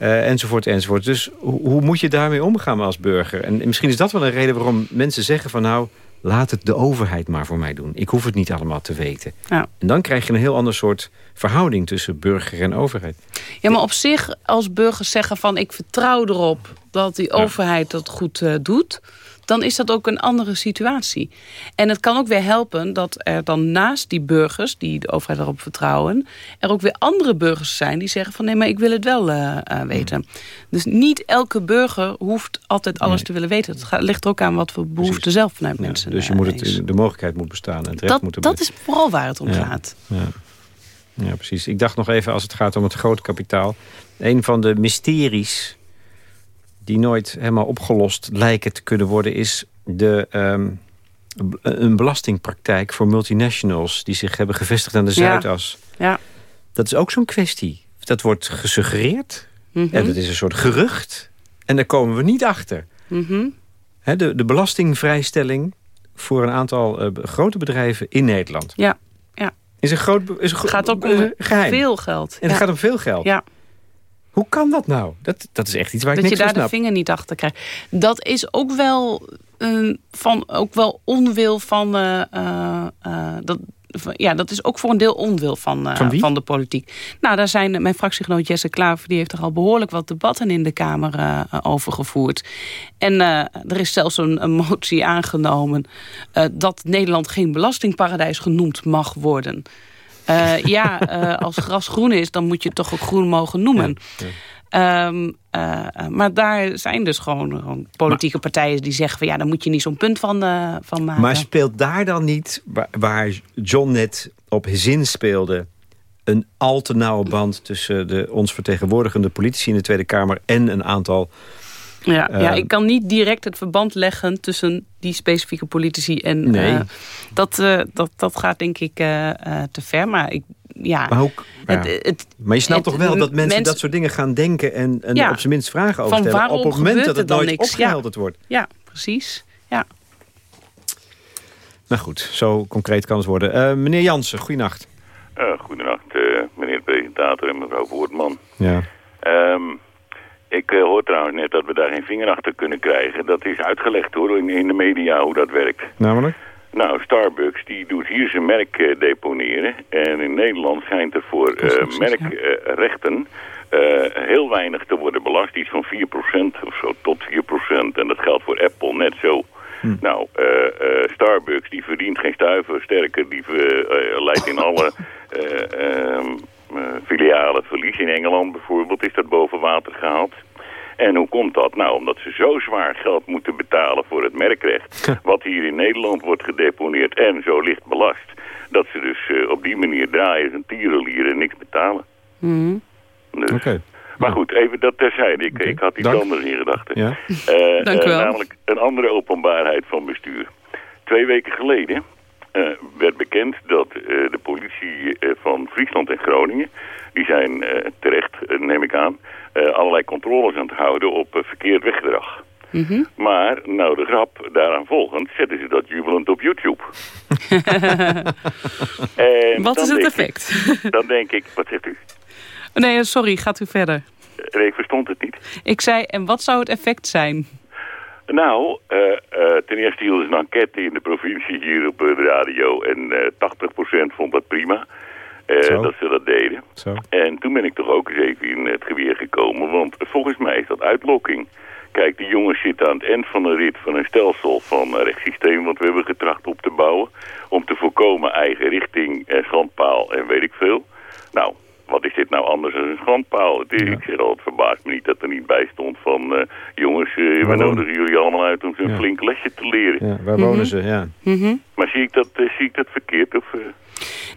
Eh, enzovoort, enzovoort. Dus hoe, hoe moet je daarmee omgaan als burger? En misschien is dat wel een reden waarom mensen zeggen van... nou, laat het de overheid maar voor mij doen. Ik hoef het niet allemaal te weten. Ja. En dan krijg je een heel ander soort verhouding tussen burger en overheid. Ja, maar op zich als burgers zeggen van ik vertrouw erop dat die overheid dat goed eh, doet, dan is dat ook een andere situatie. En het kan ook weer helpen dat er dan naast die burgers die de overheid erop vertrouwen, er ook weer andere burgers zijn die zeggen van nee, maar ik wil het wel eh, eh, weten. Dus niet elke burger hoeft altijd alles te willen weten. Het gaat- ligt er ook aan wat voor behoeften zelf vanuit Ja, mensen dus je eh, moet het, is. de mogelijkheid moet bestaan en het recht moet Dat, dat is vooral waar het om Ja. gaat. Ja. ja, precies. Ik dacht nog even als het gaat om het grote kapitaal. Een van de mysteries die nooit helemaal opgelost lijken te kunnen worden... is de, ehm, een belastingpraktijk voor multinationals... die zich hebben gevestigd aan de Ja. Zuidas. Ja. Dat is ook zo'n kwestie. Dat wordt gesuggereerd. Mhm. En dat is een soort gerucht. En daar komen we niet achter. Mhm. Hè, de, de belastingvrijstelling voor een aantal eh, grote bedrijven in Nederland. Ja. Ja. Is een groot is een gro- gaat ook om veel geld. En het Ja. gaat om veel geld. Ja. Hoe kan dat nou? Dat, dat is echt iets waar ik dat je niks van daar de snap. vinger niet achter krijgt. Dat is ook wel, eh, van, ook wel onwil van... eh, eh, eh, dat, van- ja, dat is ook voor een deel onwil van, Van wie? de politiek. Nou, daar zijn mijn fractiegenoot Jesse Klaver... die heeft er al behoorlijk wat debatten in de Kamer over gevoerd. En er is zelfs een, motie aangenomen... dat Nederland geen belastingparadijs genoemd mag worden... Eh, ja, eh, als gras groen is, dan moet je het toch ook groen mogen noemen. Ehm, eh, maar daar zijn dus gewoon, gewoon politieke partijen die zeggen... van ja, daar moet je niet zo'n punt van, van maken. Maar speelt daar dan niet, waar, waar John net op zin speelde... een al te nauwe band tussen de ons vertegenwoordigende politici in de Tweede Kamer... en een aantal... ja, ja, eh, ik kan niet direct het verband leggen tussen die specifieke politici. En Nee. eh, dat, eh, dat, dat gaat denk ik eh, eh, te ver. Maar ik, ja, Maar, hoe, ja. het, het, maar je snapt het- toch wel dat mensen mens- dat soort dingen gaan denken... en, en Ja. op zijn minst vragen over stellen... op het moment dat er het dan nooit niks? Ja. opgehelderd wordt. ja, precies. Ja. Nou goed, zo concreet kan het worden. Eh, meneer Jansen, goeienacht. Uh, goedenacht, eh, meneer de presentator en mevrouw Voortman. Ja. Ehm, ik eh, hoor trouwens net dat we daar geen vinger achter kunnen krijgen. Dat is uitgelegd hoor, in, in de media hoe dat werkt. Namelijk? Nou, Starbucks die doet hier zijn merk eh, deponeren. En in Nederland schijnt er voor eh, merkrechten heel weinig te worden belast. Iets van 4% of zo, tot 4%. En dat geldt voor Apple net zo. Nou, eh, eh, Starbucks die verdient geen stuiver. Sterker, die leidt in alle eh, ehm, eh, filialen verlies. In Engeland bijvoorbeeld is dat boven water gehaald. En hoe komt dat? Nou, omdat ze zo zwaar geld moeten betalen voor het merkrecht... wat hier in Nederland wordt gedeponeerd en zo licht belast... dat ze dus eh, op die manier draaien als een tierenlier en niks betalen. Dus. Oké. Maar goed, even dat terzijde. Ik, ik had iets dank. anders in gedachten. Ja. Eh, Dank u eh, wel. namelijk een andere openbaarheid van bestuur. Twee weken geleden eh, werd bekend dat eh, de politie eh, van Friesland en Groningen... die zijn terecht, neem ik aan, allerlei controles aan het houden op verkeerd weggedrag. Mhm. Maar, nou de grap, daaraan volgend zetten ze dat jubelend op YouTube. Wat is het effect? Ik, dan denk ik, wat zegt u? nee, sorry, gaat u verder. Ik verstond het niet. Ik zei, en wat zou het effect zijn? Nou, eh, eh, ten eerste hielden ze een enquête in de provincie hier op eh, de radio. En eh 80% vond dat prima, dat ze dat deden. Zo. En toen ben ik toch ook eens even in het geweer gekomen. Want volgens mij is dat uitlokking. Kijk, die jongens zitten aan het eind van een rit van een stelsel van een rechtssysteem... wat we hebben getracht op te bouwen. Om te voorkomen eigen richting, en schandpaal en weet ik veel. Nou, wat is dit nou anders dan een schandpaal? Het is, Ik zeg al, het verbaast me niet dat er niet bij stond van... eh, jongens, eh, we nodigen jullie allemaal uit om zo'n Ja. flink lesje te leren. Ja, waar wonen ze? Ja. Mhm. Maar zie ik dat, eh, zie ik dat verkeerd? Of?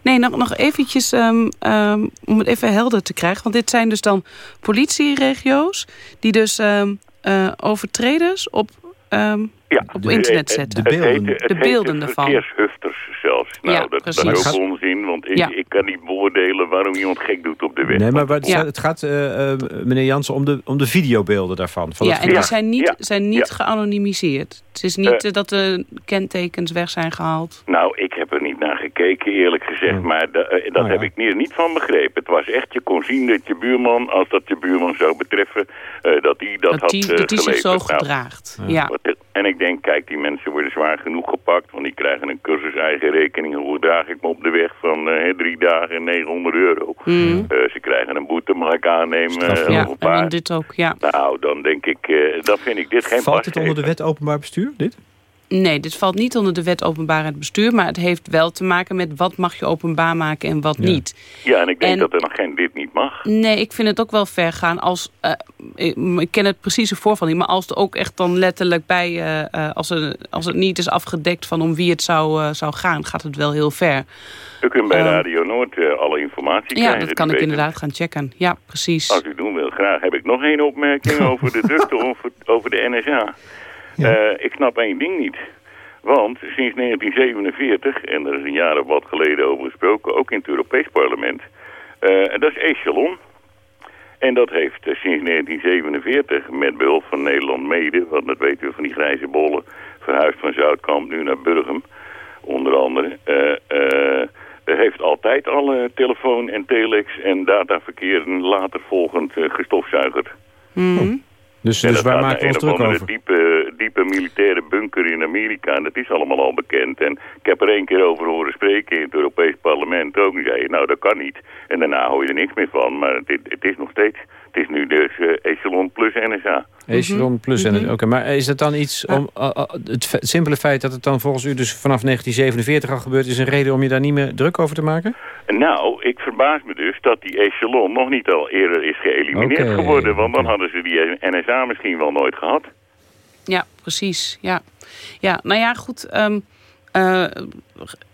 Nee, nog, nog eventjes ehm, ehm, om het even helder te krijgen. Want dit zijn dus dan politieregio's... die dus ehm, eh, overtreders op ehm, Ja, op de- internet het- zetten. de het beelden. heette- het De beelden heette ervan. verkeershufters zelfs. Nou, Ja, dat, is ook onzin, want ik, Ja. ik kan niet beoordelen waarom iemand gek doet op de weg. Nee, maar Ja. het gaat, eh, eh, meneer Jansen, om de, om de videobeelden daarvan. Van Ja, het en die zijn niet, Ja. zijn niet Ja. geanonimiseerd. Het is niet Eh. dat de kentekens weg zijn gehaald. Nou, ik heb er niet naar gekeken, eerlijk gezegd. Hmm. Maar da- dat Oh, ja. heb ik niet, niet van begrepen. Het was echt, je kon zien dat je buurman, als dat je buurman zou betreffen, eh, dat die dat, Dat, had die, dat die zich zo. Nou, gedraagt. Ja. En ik denk, kijk, die mensen worden zwaar genoeg gepakt. Want die krijgen een cursus eigen rekening. Hoe draag ik me op de weg van eh, drie dagen en 900 euro. Mm. Eh, ze krijgen een boete, mag ik aannemen. Straf, of ja, een en dan dit ook, ja. Nou, dan denk ik, eh, dan vind ik dit geen Valt dit onder de wet openbaar bestuur, dit? Nee, dit valt niet onder de wet openbaarheid bestuur... maar het heeft wel te maken met wat mag je openbaar maken en wat Ja. niet. Ja, en ik denk En- dat een agent dit niet mag. Nee, ik vind het ook wel ver gaan als... eh, ik, ik ken het precieze voorval niet, maar als er ook echt dan letterlijk bij... eh, eh, als, er, als het niet is afgedekt van om wie het zou, zou gaan, gaat het wel heel ver. U kunt bij Ehm, Radio Noord alle informatie Ja, krijgen. dat die kan ik weten. inderdaad gaan checken. Ja, precies. Als u doen wil, graag. Heb ik nog één opmerking over de drukte over, over de NSA. Ja. Eh, ik snap één ding niet. Want sinds 1947, en er is een jaar of wat geleden over gesproken, ook in het Europees Parlement, eh, en dat is Echelon. En dat heeft eh, sinds 1947 met behulp van Nederland mede, want dat weten we van die grijze bollen, verhuisd van Zoutkamp nu naar Burgum, onder andere. eh, eh, er heeft altijd alle telefoon en telex en dataverkeer later volgend eh, gestofzuigerd. Mhm. Dus, Ja, dus gaat maken ons een druk over? Diepe, diepe militaire bunker in Amerika. En dat is allemaal al bekend. En ik heb er één keer over horen spreken in het Europees parlement ook. Die zei, nou dat kan niet. En daarna hoor je er niks meer van. Maar het, het is nog steeds, het is nu dus eh, Echelon plus NSA. Echelon plus en Mhm. Oké, maar is het dan iets om uh, uh, het simpele feit dat het dan volgens u dus vanaf 1947 al gebeurd is een reden om je daar niet meer druk over te maken? En Nou, ik verbaas me dus dat die Echelon nog niet al eerder is geëlimineerd geworden. Want dan hadden ze die NSA misschien wel nooit gehad. Ja, precies. Ja, ja nou ja, goed. ehm, eh,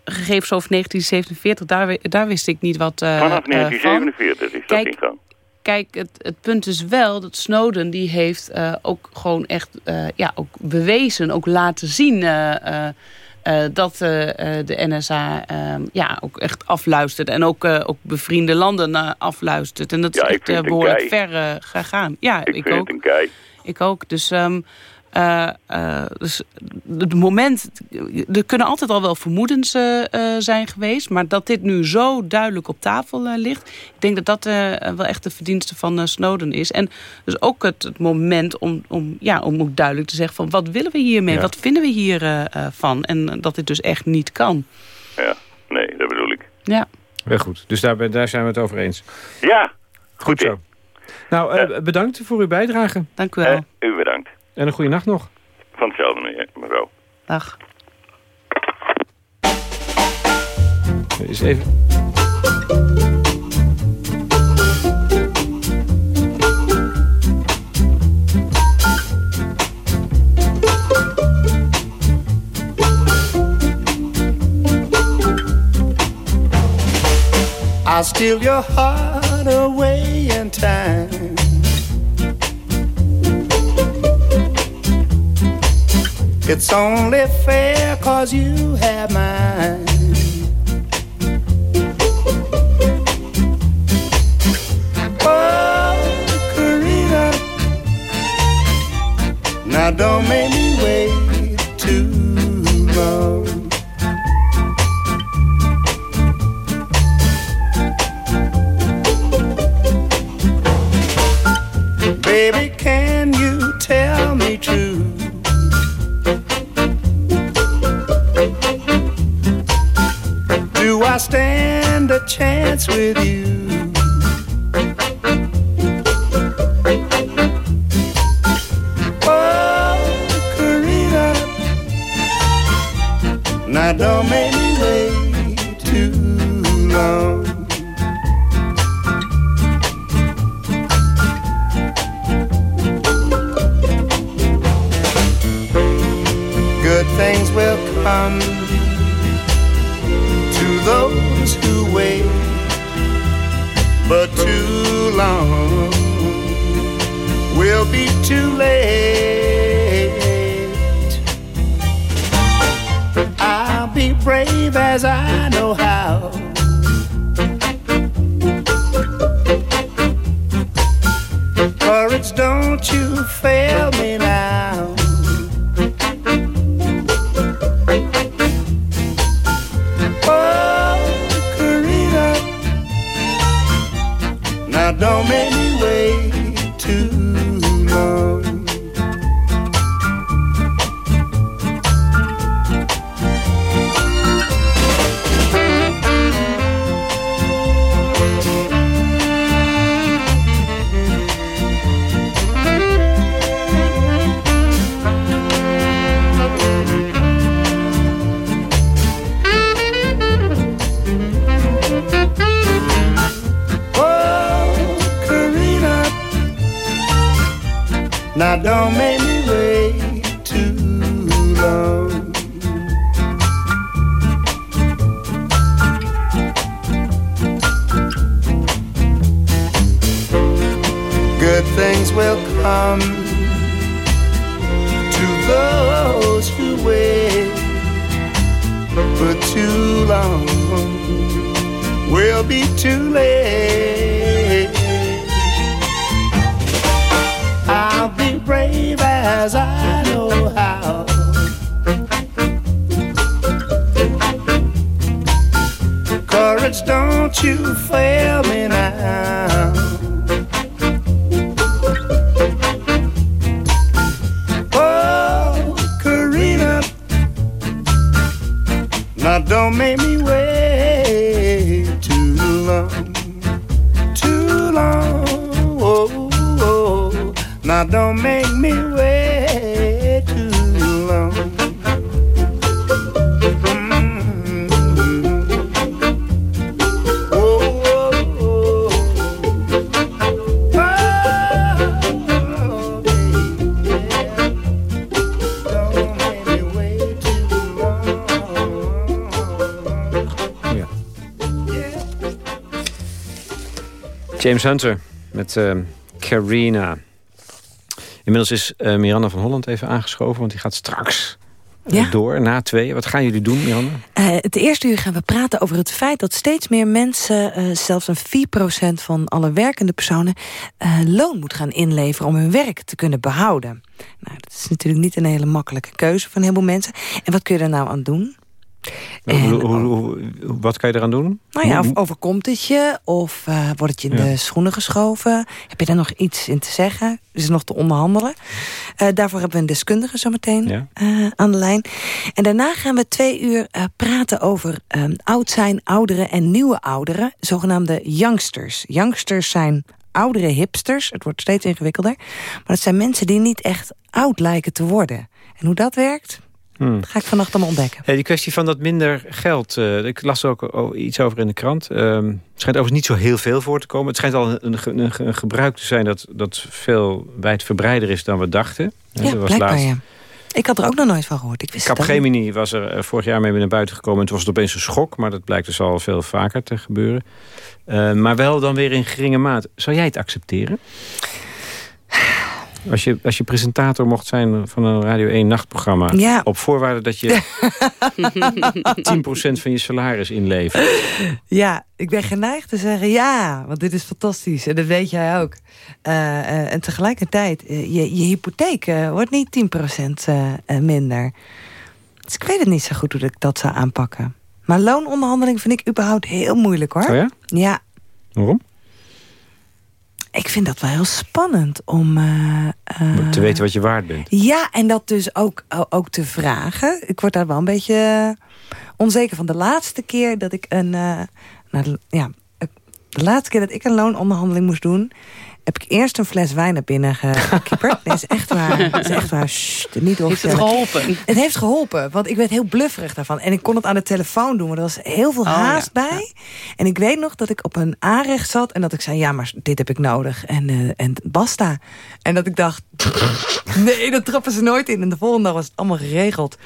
gegevens over 1947, daar, daar wist ik niet wat eh, Vanaf eh, van. 1947 is dat Kijk, in gang. Kijk, het, het punt is wel dat Snowden die heeft eh, ook gewoon echt eh, ja, ook bewezen, ook laten zien eh, dat de NSA ehm, ja, ook echt afluistert. En ook, ook bevriende landen afluistert. En dat Ja, is echt eh, behoorlijk ver gegaan. Ja, Ik, ik, ook. Ik ook. Dus, ehm, eh, eh, dus het moment... Er kunnen altijd al wel vermoedens eh, zijn geweest... maar dat dit nu zo duidelijk op tafel ligt... ik denk dat dat eh, wel echt de verdienste van eh, Snowden is. En dus ook het, het moment om, om, ja, om ook duidelijk te zeggen... van wat willen we hiermee? Ja. Wat vinden we hiervan? van? En dat dit dus echt niet kan. Ja, nee, dat bedoel ik. Ja. Heel goed, dus daar, ben- daar zijn we het over eens. Ja, Goed zo. Nou, eh, bedankt voor uw bijdrage. Dank u wel. eh, u bedankt. En een goede nacht nog. Van hetzelfde, meneer, mevrouw. Dag. Eens even... I'll steal your heart away in time. It's only fair cause you have mine. Oh, Karina. Now don't make me now don't make me wait too long. James Hunter met eh, Carina. Inmiddels is eh, Miranda van Holland even aangeschoven... want die gaat straks eh, Ja. door, na twee. Wat gaan jullie doen, Miranda? Eh, het eerste uur gaan we praten over het feit dat steeds meer mensen... zelfs een 4% van alle werkende personen... loon moet gaan inleveren om hun werk te kunnen behouden. Nou, dat is natuurlijk niet een hele makkelijke keuze van heel veel mensen. En wat kun je er nou aan doen? En- Hoe- hoe- hoe- wat kan je eraan doen? Nou ja, of overkomt het je? Of eh, wordt het je in Ja. de schoenen geschoven? Heb je daar nog iets in te zeggen? Is nog te onderhandelen? Eh, daarvoor hebben we een deskundige zometeen Ja. eh, aan de lijn. En daarna gaan we twee uur praten over eh, oud zijn, ouderen en nieuwe ouderen. Zogenaamde youngsters. Youngsters zijn oudere hipsters. Het wordt steeds ingewikkelder. Maar het zijn mensen die niet echt oud lijken te worden. En hoe dat werkt, Hmm. dat ga ik vannacht allemaal ontdekken. Hey, die kwestie van dat minder geld. eh, ik las er ook iets over in de krant. Ehm, het schijnt overigens niet zo heel veel voor te komen. Het schijnt al een, een, een- een gebruik te zijn dat, dat veel wijdverbreider is dan we dachten. Ja, er was blijkbaar laatst- ja. Ik had er ook nog nooit van gehoord. Ik wist het was er eh, vorig jaar mee naar buiten gekomen. En toen was het opeens een schok. Maar dat blijkt dus al veel vaker te gebeuren. Eh, maar wel dan weer in geringe maat. Zou jij het accepteren? Als je, als je presentator mocht zijn van een Radio 1 nachtprogramma... Ja. op voorwaarde dat je 10% van je salaris inlevert. Ja, ik ben geneigd te zeggen ja, want dit is fantastisch. En dat weet jij ook. Eh, eh, en tegelijkertijd, eh, je, je hypotheek wordt niet 10% eh, eh, minder. Dus ik weet het niet zo goed hoe ik dat zou aanpakken. Maar loononderhandeling vind ik überhaupt heel moeilijk hoor. Oh ja? Ja, Waarom? Ik vind dat wel heel spannend om... eh, eh, Te weten wat je waard bent. Ja, en dat dus ook, ook te vragen. Ik word daar wel een beetje eh, onzeker van. De laatste keer dat ik een... nou, ja, de laatste keer dat ik een loononderhandeling moest doen... heb ik eerst een fles wijn naar binnen gekipperd. Nee, is echt waar. is echt waar. Sst, niet Heeft het geholpen? Het heeft geholpen, want ik werd heel blufferig daarvan. En ik kon het aan de telefoon doen, maar er was heel veel Oh, haast ja, bij. En ik weet nog dat ik op een aanrecht zat... en dat ik zei, ja, maar dit heb ik nodig. En, eh, en basta. En dat ik dacht, nee, dat trappen ze nooit in. En de volgende dag was het allemaal geregeld.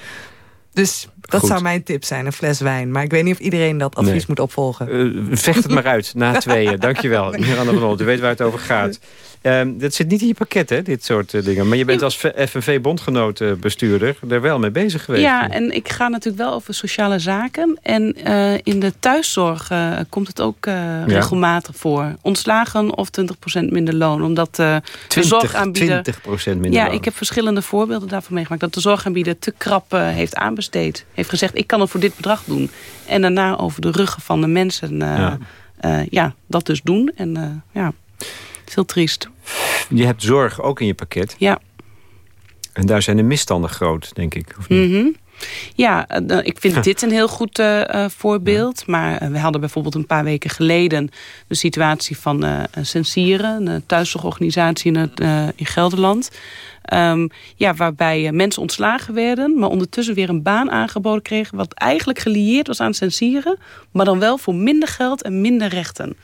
Dus dat Goed. zou mijn tip zijn, een fles wijn. Maar ik weet niet of iedereen dat advies Nee. moet opvolgen. Eh, vecht het maar uit, na tweeën. Dankjewel, Miranda van Olt. U weet waar het over gaat. Ehm, dat zit niet in je pakket, hè, dit soort eh, dingen. Maar je bent als FNV-bondgenoot-bestuurder er wel mee bezig geweest. Ja, en ik ga natuurlijk wel over sociale zaken. En eh, in de thuiszorg eh, komt het ook eh, regelmatig voor. Ontslagen of 20% minder loon. Omdat eh, de 20, zorgaanbieder... 20% minder Ja, loon. ik heb verschillende voorbeelden daarvan meegemaakt. Dat de zorgaanbieder te krap eh, heeft aanbesteed. Heeft gezegd, ik kan het voor dit bedrag doen. En daarna over de ruggen van de mensen eh, Ja. ja. ja, dat dus doen. En eh, ja, het is heel triest. Je hebt zorg ook in je pakket. Ja. En daar zijn de misstanden groot, denk ik. Of niet? Mhm. Ja, eh, ik vind dit een heel goed eh, eh, voorbeeld. Maar eh, we hadden bijvoorbeeld een paar weken geleden... de situatie van eh Sensieren, een thuiszorgorganisatie in, het, eh, in Gelderland. Ehm, ja, waarbij eh, mensen ontslagen werden... maar ondertussen weer een baan aangeboden kregen... wat eigenlijk gelieerd was aan Sensieren... maar dan wel voor minder geld en minder rechten.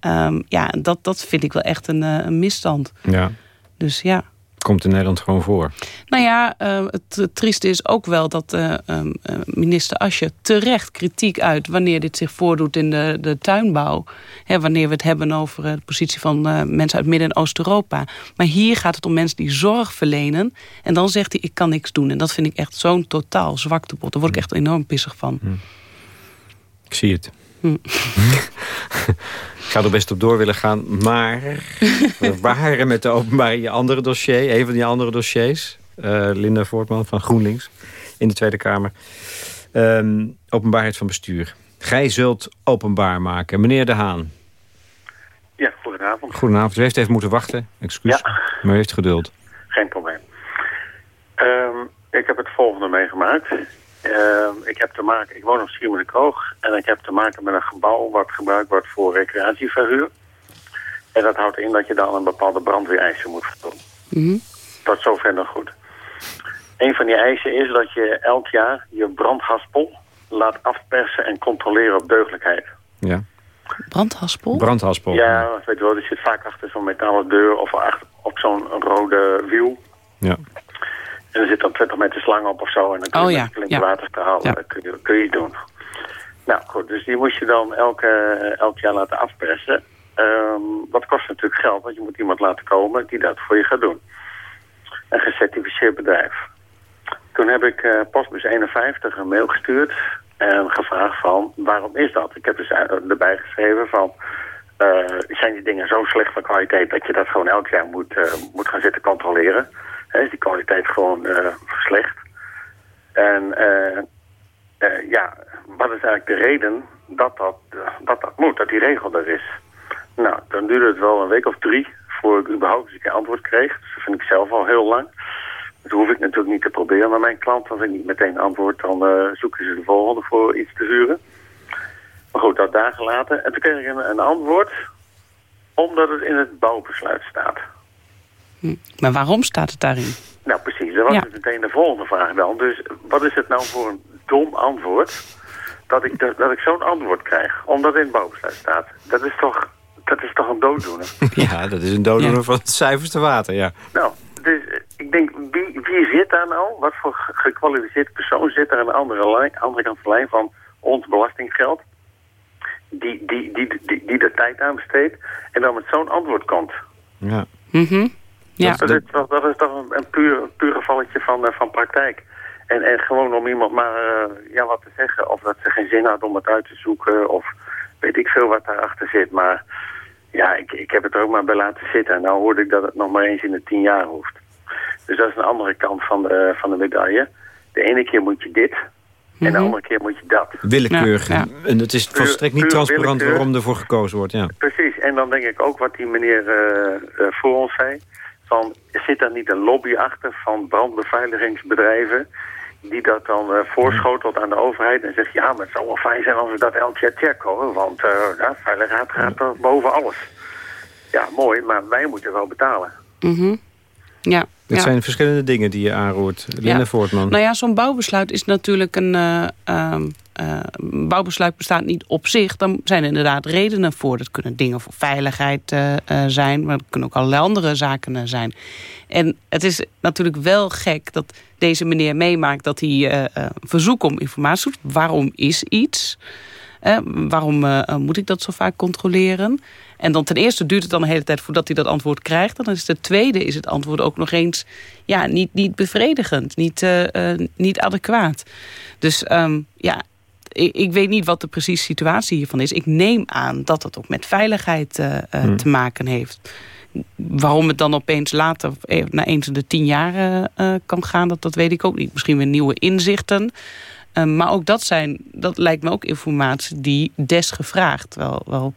Ehm, ja, dat, dat vind ik wel echt een, eh, een misstand. Ja, Dus ja... komt in Nederland gewoon voor. Nou ja, eh, het, trieste is ook wel dat eh, ehm, eh, minister Asje terecht kritiek uit... wanneer dit zich voordoet in de, de tuinbouw. Hè, wanneer we het hebben over de positie van mensen uit Midden- en Oost-Europa. Maar hier gaat het om mensen die zorg verlenen. En dan zegt hij, ik kan niks doen. En dat vind ik echt zo'n totaal zwaktebod. Daar word ik echt enorm pissig van. Ik zie het. Hm. ik zou er best op door willen gaan, maar we waren met de openbare je andere dossier, een van die andere dossiers, eh, Linda Voortman van GroenLinks in de Tweede Kamer. Ehm, openbaarheid van bestuur. Gij zult openbaar maken. Meneer De Haan, Ja, goedenavond. goedenavond. U heeft even moeten wachten, excuus, maar u heeft geduld. Geen probleem. Ehm, ik heb het volgende meegemaakt. Ehm, ik, heb te maken, ik woon op Schiermonnikoog en ik heb te maken met een gebouw wat gebruikt wordt voor recreatieverhuur. En dat houdt in dat je dan een bepaalde brandweereisen moet voldoen. Mhm. Tot zover nog goed. Een van die eisen is dat je elk jaar je brandhaspel laat afpersen en controleren op deugdelijkheid. Ja. Brandhaspel? Brandhaspel. Ja, weet je wel, die zit vaak achter zo'n metalen deur of achter, op zo'n rode wiel. Ja. En er zit dan 20 meter slang op of zo. En dan kun je Oh ja, flink ja. waterstraal Ja. eh, kun, je, kun je doen. Nou goed, dus die moet je dan elke, elk jaar laten afpersen. Ehm dat kost natuurlijk geld, want je moet iemand laten komen die dat voor je gaat doen. Een gecertificeerd bedrijf. Toen heb ik eh, Postbus 51 een mail gestuurd en gevraagd van waarom is dat? Ik heb dus eh, erbij geschreven van eh, zijn die dingen zo slecht van kwaliteit dat je dat gewoon elk jaar moet, moet gaan zitten controleren? Is die kwaliteit gewoon eh, slecht? En eh, eh, ja, wat is eigenlijk de reden dat dat, dat dat moet, dat die regel er is? Nou, dan duurde het wel een week of drie voor ik überhaupt eens een keer antwoord kreeg. Dus dat vind ik zelf al heel lang. Dat hoef ik natuurlijk niet te proberen met mijn klant. Als ik niet meteen antwoord, dan eh, zoeken ze de volgende voor iets te huren. Maar goed, dat daar gelaten. En toen kreeg ik een, een antwoord, omdat het in het bouwbesluit staat. Hm. Maar waarom staat het daarin? Nou, precies. Dat was Ja. dus meteen de volgende vraag dan. Dus wat is het nou voor een dom antwoord dat ik, dat, dat ik zo'n antwoord krijg? Omdat het in het bouwbesluit staat. Dat is toch, dat is toch een dooddoener? Ja, dat is een dooddoener Ja. van het zuiverste water, ja. nou, dus eh, ik denk, wie, wie zit daar nou? Wat voor ge- gekwalificeerd persoon zit er aan de andere, lijn, andere kant van de lijn van ons belastinggeld? Die, die, die, die, die er tijd aan besteedt en dan met zo'n antwoord komt. ja. Mhm. Ja. Dat, is toch, dat is toch een, puur, puur gevalletje van, eh, van praktijk. En, en gewoon om iemand maar eh, ja, wat te zeggen. Of dat ze geen zin had om het uit te zoeken. Of weet ik veel wat daarachter zit. Maar ja, ik, ik heb het er ook maar bij laten zitten. En nou hoorde ik dat het nog maar eens in de tien jaar hoeft. Dus dat is een andere kant van de, van de medaille. De ene keer moet je dit. En de Mhm. andere keer moet je dat. Willekeurig. Ja, ja. En het is volstrekt niet puur transparant willekeur. waarom ervoor gekozen wordt, ja. Precies, en dan denk ik ook wat die meneer eh, voor ons zei. Van, zit daar niet een lobby achter van brandbeveiligingsbedrijven... die dat dan eh, voorschotelt aan de overheid en zegt... ja, maar het zou wel fijn zijn als we dat elk jaar checken, hoor. Want eh, ja, veiligheid gaat toch boven alles. Ja, mooi, maar wij moeten wel betalen. Mhm. Ja. Het zijn verschillende dingen die je aanroert. Linda Voortman. Nou ja, zo'n bouwbesluit is natuurlijk een... Uh, bouwbesluit bestaat niet op zich. Dan zijn er inderdaad redenen voor. Dat kunnen dingen voor veiligheid uh, zijn. Maar het kunnen ook allerlei andere zaken zijn. En het is natuurlijk wel gek dat deze meneer meemaakt... dat hij een verzoek om informatie doet. Waarom is iets? waarom moet ik dat zo vaak controleren? En dan ten eerste duurt het dan een hele tijd voordat hij dat antwoord krijgt. En dan is het tweede is het antwoord ook nog eens ja, niet, niet bevredigend, niet, niet adequaat. Dus um, ja, ik, ik, weet niet wat de precieze situatie hiervan is. Ik neem aan dat het ook met veiligheid uh, hmm. te maken heeft. Waarom het dan opeens later, na eens in de tien jaar kan gaan, dat, dat weet ik ook niet. Misschien weer nieuwe inzichten. Um, maar ook dat, zijn, dat lijkt me ook informatie die desgevraagd wel, wel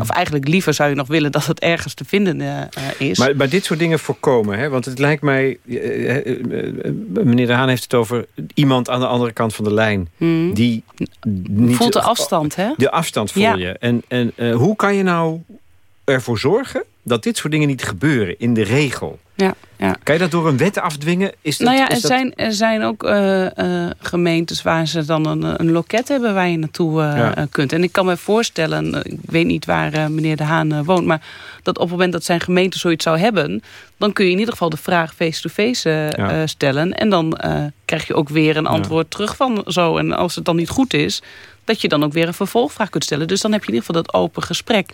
of eigenlijk liever zou je nog willen dat het ergens te vinden uh, is. Maar, maar dit soort dingen voorkomen, hè? want het lijkt mij... Uh, meneer De Haan heeft het over iemand aan de andere kant van de lijn. Hmm. Die niet, Voelt de afstand, hè? De afstand voel je. En, en hoe kan je nou ervoor zorgen dat dit soort dingen niet gebeuren in de regel? Ja, ja. Kan je dat door een wet afdwingen? Is dat, nou ja, er, dat... zijn, er zijn ook uh, uh, gemeentes waar ze dan een, een loket hebben waar je naartoe uh, ja. kunt. En ik kan me voorstellen, ik weet niet waar meneer De Haan woont... maar dat op het moment dat zijn gemeente zoiets zou hebben... dan kun je in ieder geval de vraag face-to-face -face, ja. stellen. En dan krijg je ook weer een antwoord terug van zo. En als het dan niet goed is, dat je dan ook weer een vervolgvraag kunt stellen. Dus dan heb je in ieder geval dat open gesprek.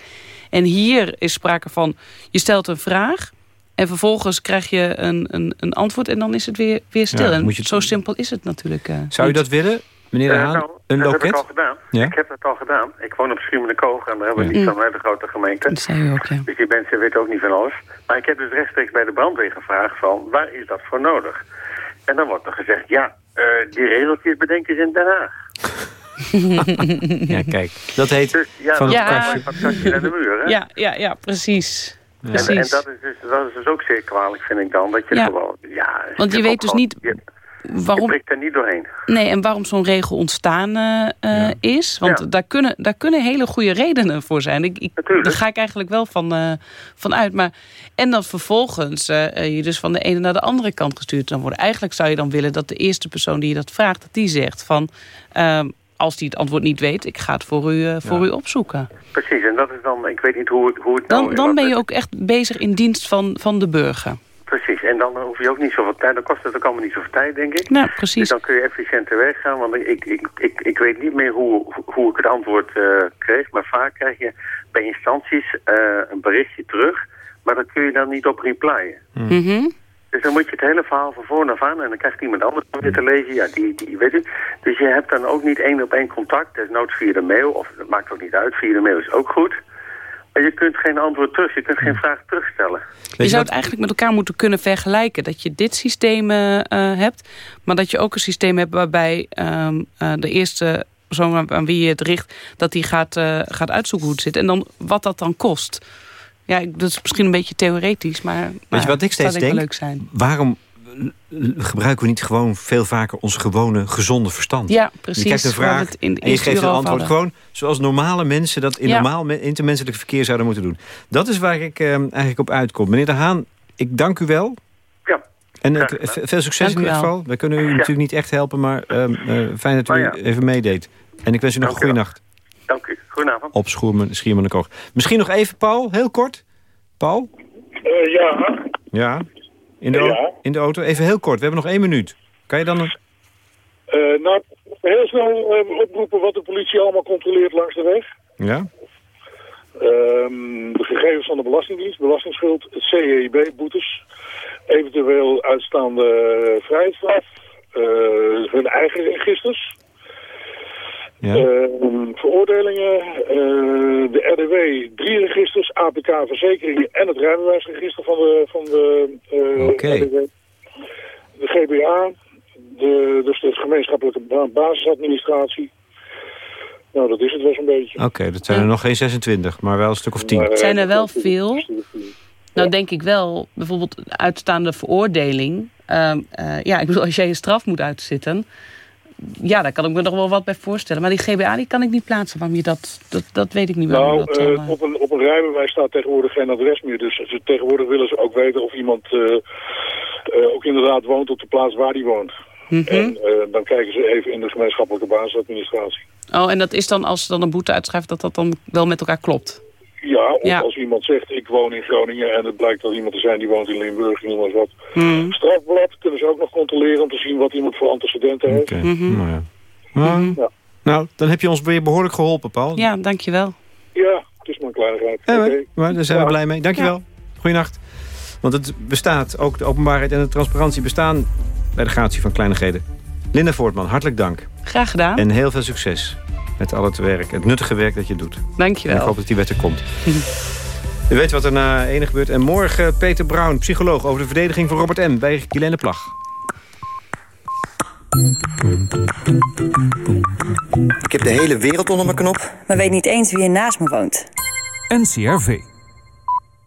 En hier is sprake van, je stelt een vraag... En vervolgens krijg je een, een, een antwoord en dan is het weer, weer stil. Ja, en je... Zo simpel is het natuurlijk uh, Zou je dat willen, meneer De Haan? nou, een dat loket? heb ik al gedaan. Ja? Ik heb het al gedaan. Ik woon op Schiermonnikoog en daar hebben we niet zo'n hele grote gemeente. Dat zei u ook, ja. Dus die mensen weten ook niet van alles. Maar ik heb dus rechtstreeks bij de brandweer gevraagd van waar is dat voor nodig? En dan wordt er gezegd, ja, uh, die regeltjes bedenken ze in Den Haag. ja, kijk, dat heet dus, ja, van het ja. kastje. Van het kastje naar de muur, hè? Ja, ja, ja precies. En, en, dat, is dus, dat is dus ook zeer kwalijk, vind ik dan. Dat je ja. gewoon, ja... Want je, je weet dus gewoon, niet je, waarom... Je er niet doorheen. Nee, en waarom zo'n regel ontstaan uh, ja. is. Want ja. daar, kunnen, daar kunnen hele goede redenen voor zijn. Ik, ik, daar ga ik eigenlijk wel van, uh, van uit. Maar, en dan vervolgens uh, je dus van de ene naar de andere kant gestuurd dan worden. Eigenlijk zou je dan willen dat de eerste persoon die je dat vraagt... dat die zegt van... Als die het antwoord niet weet, ik ga het voor u, uh, voor ja. u opzoeken. Precies, en dat is dan, ik weet niet hoe, hoe het dan, nou... Dan ben je ook echt bezig in dienst van, van de burger. Precies, en dan hoef je ook niet zoveel tijd, dan kost het ook allemaal niet zoveel tijd, denk ik. Nou, precies. Dus dan kun je efficiënter weggaan, want ik, ik, ik, ik weet niet meer hoe, hoe ik het antwoord uh, kreeg, maar vaak krijg je bij instanties uh, een berichtje terug, maar dat kun je dan niet op replyen. Mm -hmm. Dus dan moet je het hele verhaal van voor naar aan en dan krijgt iemand anders weer te lezen. Ja, die, die weet het. Dus je hebt dan ook niet één op één contact. Desnoods via de mail, of dat maakt ook niet uit. Via de mail is ook goed. Maar je kunt geen antwoord terug, je kunt geen vraag terugstellen. Je zou het eigenlijk met elkaar moeten kunnen vergelijken. Dat je dit systeem uh, hebt, maar dat je ook een systeem hebt waarbij um, uh, de eerste persoon aan wie je het richt, dat die gaat, uh, gaat uitzoeken hoe het zit. En dan wat dat dan kost. Ja, dat is misschien een beetje theoretisch, maar, Weet je wat ik steeds denk? leuk zijn. Waarom gebruiken we niet gewoon veel vaker ons gewone gezonde verstand? Ja, precies. Je krijgt een vraag het in en je geeft een antwoord. Hadden. Gewoon zoals normale mensen dat in Ja. normaal me- intermenselijk verkeer zouden moeten doen. Dat is waar ik eh, eigenlijk op uitkom. Meneer De Haan, ik dank u wel. Ja. En eh, veel succes Dank in ieder geval. Wij kunnen u Ja. natuurlijk niet echt helpen, maar ehm, eh, fijn dat u Maar ja. even meedeed. En ik wens u nog Dank een goede nacht Dank u. Goedenavond. op Schoermen, Schiermonnikoog. Misschien nog even, Paul, heel kort. Paul? Uh, ja, Ja. In de, Ja. in de auto. Even heel kort. We hebben nog één minuut. Kan je dan... Een... uh, nou, heel snel uh, oproepen wat de politie allemaal controleert langs de weg. Ja? Um, de gegevens van de Belastingdienst, belastingsschuld, het CEB-boetes, eventueel uitstaande vrijheidsstraf, uh, hun eigen registers, Ja. uh, veroordelingen, uh, de RDW, drie registers, APK verzekeringen en het rijbewijsregister van de, van de uh, Oké. RDW. De GBA, de, dus de gemeenschappelijke ba- basisadministratie. Nou, dat is het wel zo'n beetje. Oké, dat zijn er nog geen 26, maar wel een stuk of 10. Maar, eh, Zijn er wel dat is- veel? Nou, denk ik wel, bijvoorbeeld uitstaande veroordeling. Ehm, eh, ja, ik bedoel, als jij een straf moet uitzitten... Ja, daar kan ik me nog wel wat bij voorstellen. Maar die GBA die kan ik niet plaatsen. Waarom je dat, dat, dat weet ik niet meer. Nou, dat eh, eh, op, een, op een rijbewijs staat tegenwoordig geen adres meer. Dus ze, tegenwoordig willen ze ook weten of iemand eh, ook inderdaad woont op de plaats waar hij woont. Mhm. En dan kijken ze even in de gemeenschappelijke basisadministratie. Oh, en dat is dan als ze dan een boete uitschrijft... dat dat dan wel met elkaar klopt? Ja, of Ja. als iemand zegt ik woon in Groningen en het blijkt dat iemand te zijn die woont in Limburg, noem maar wat. Mhm. Strafblad kunnen ze ook nog controleren om te zien wat iemand voor antecedenten heeft. Oké, Mhm. nou ja. Nou, Ja. nou, dan heb je ons weer behoorlijk geholpen, Paul. Ja, dankjewel. Ja, het is maar een kleinigheid. Ja, maar- daar zijn we blij mee. Dankjewel. Goeienacht. Want het bestaat, ook de openbaarheid en de transparantie bestaan bij de gratie van kleinigheden. Linda Voortman, hartelijk dank. Graag gedaan. En heel veel succes met al het werk, het nuttige werk dat je doet. En Dankjewel. ik hoop dat die wet er komt. U weet wat er na ene gebeurt. En morgen Peter Brown, psycholoog, over de verdediging van Robert M. bij Guylaine Plag. Ik heb de hele wereld onder mijn knop. maar weet niet eens wie er naast me woont. NCRV.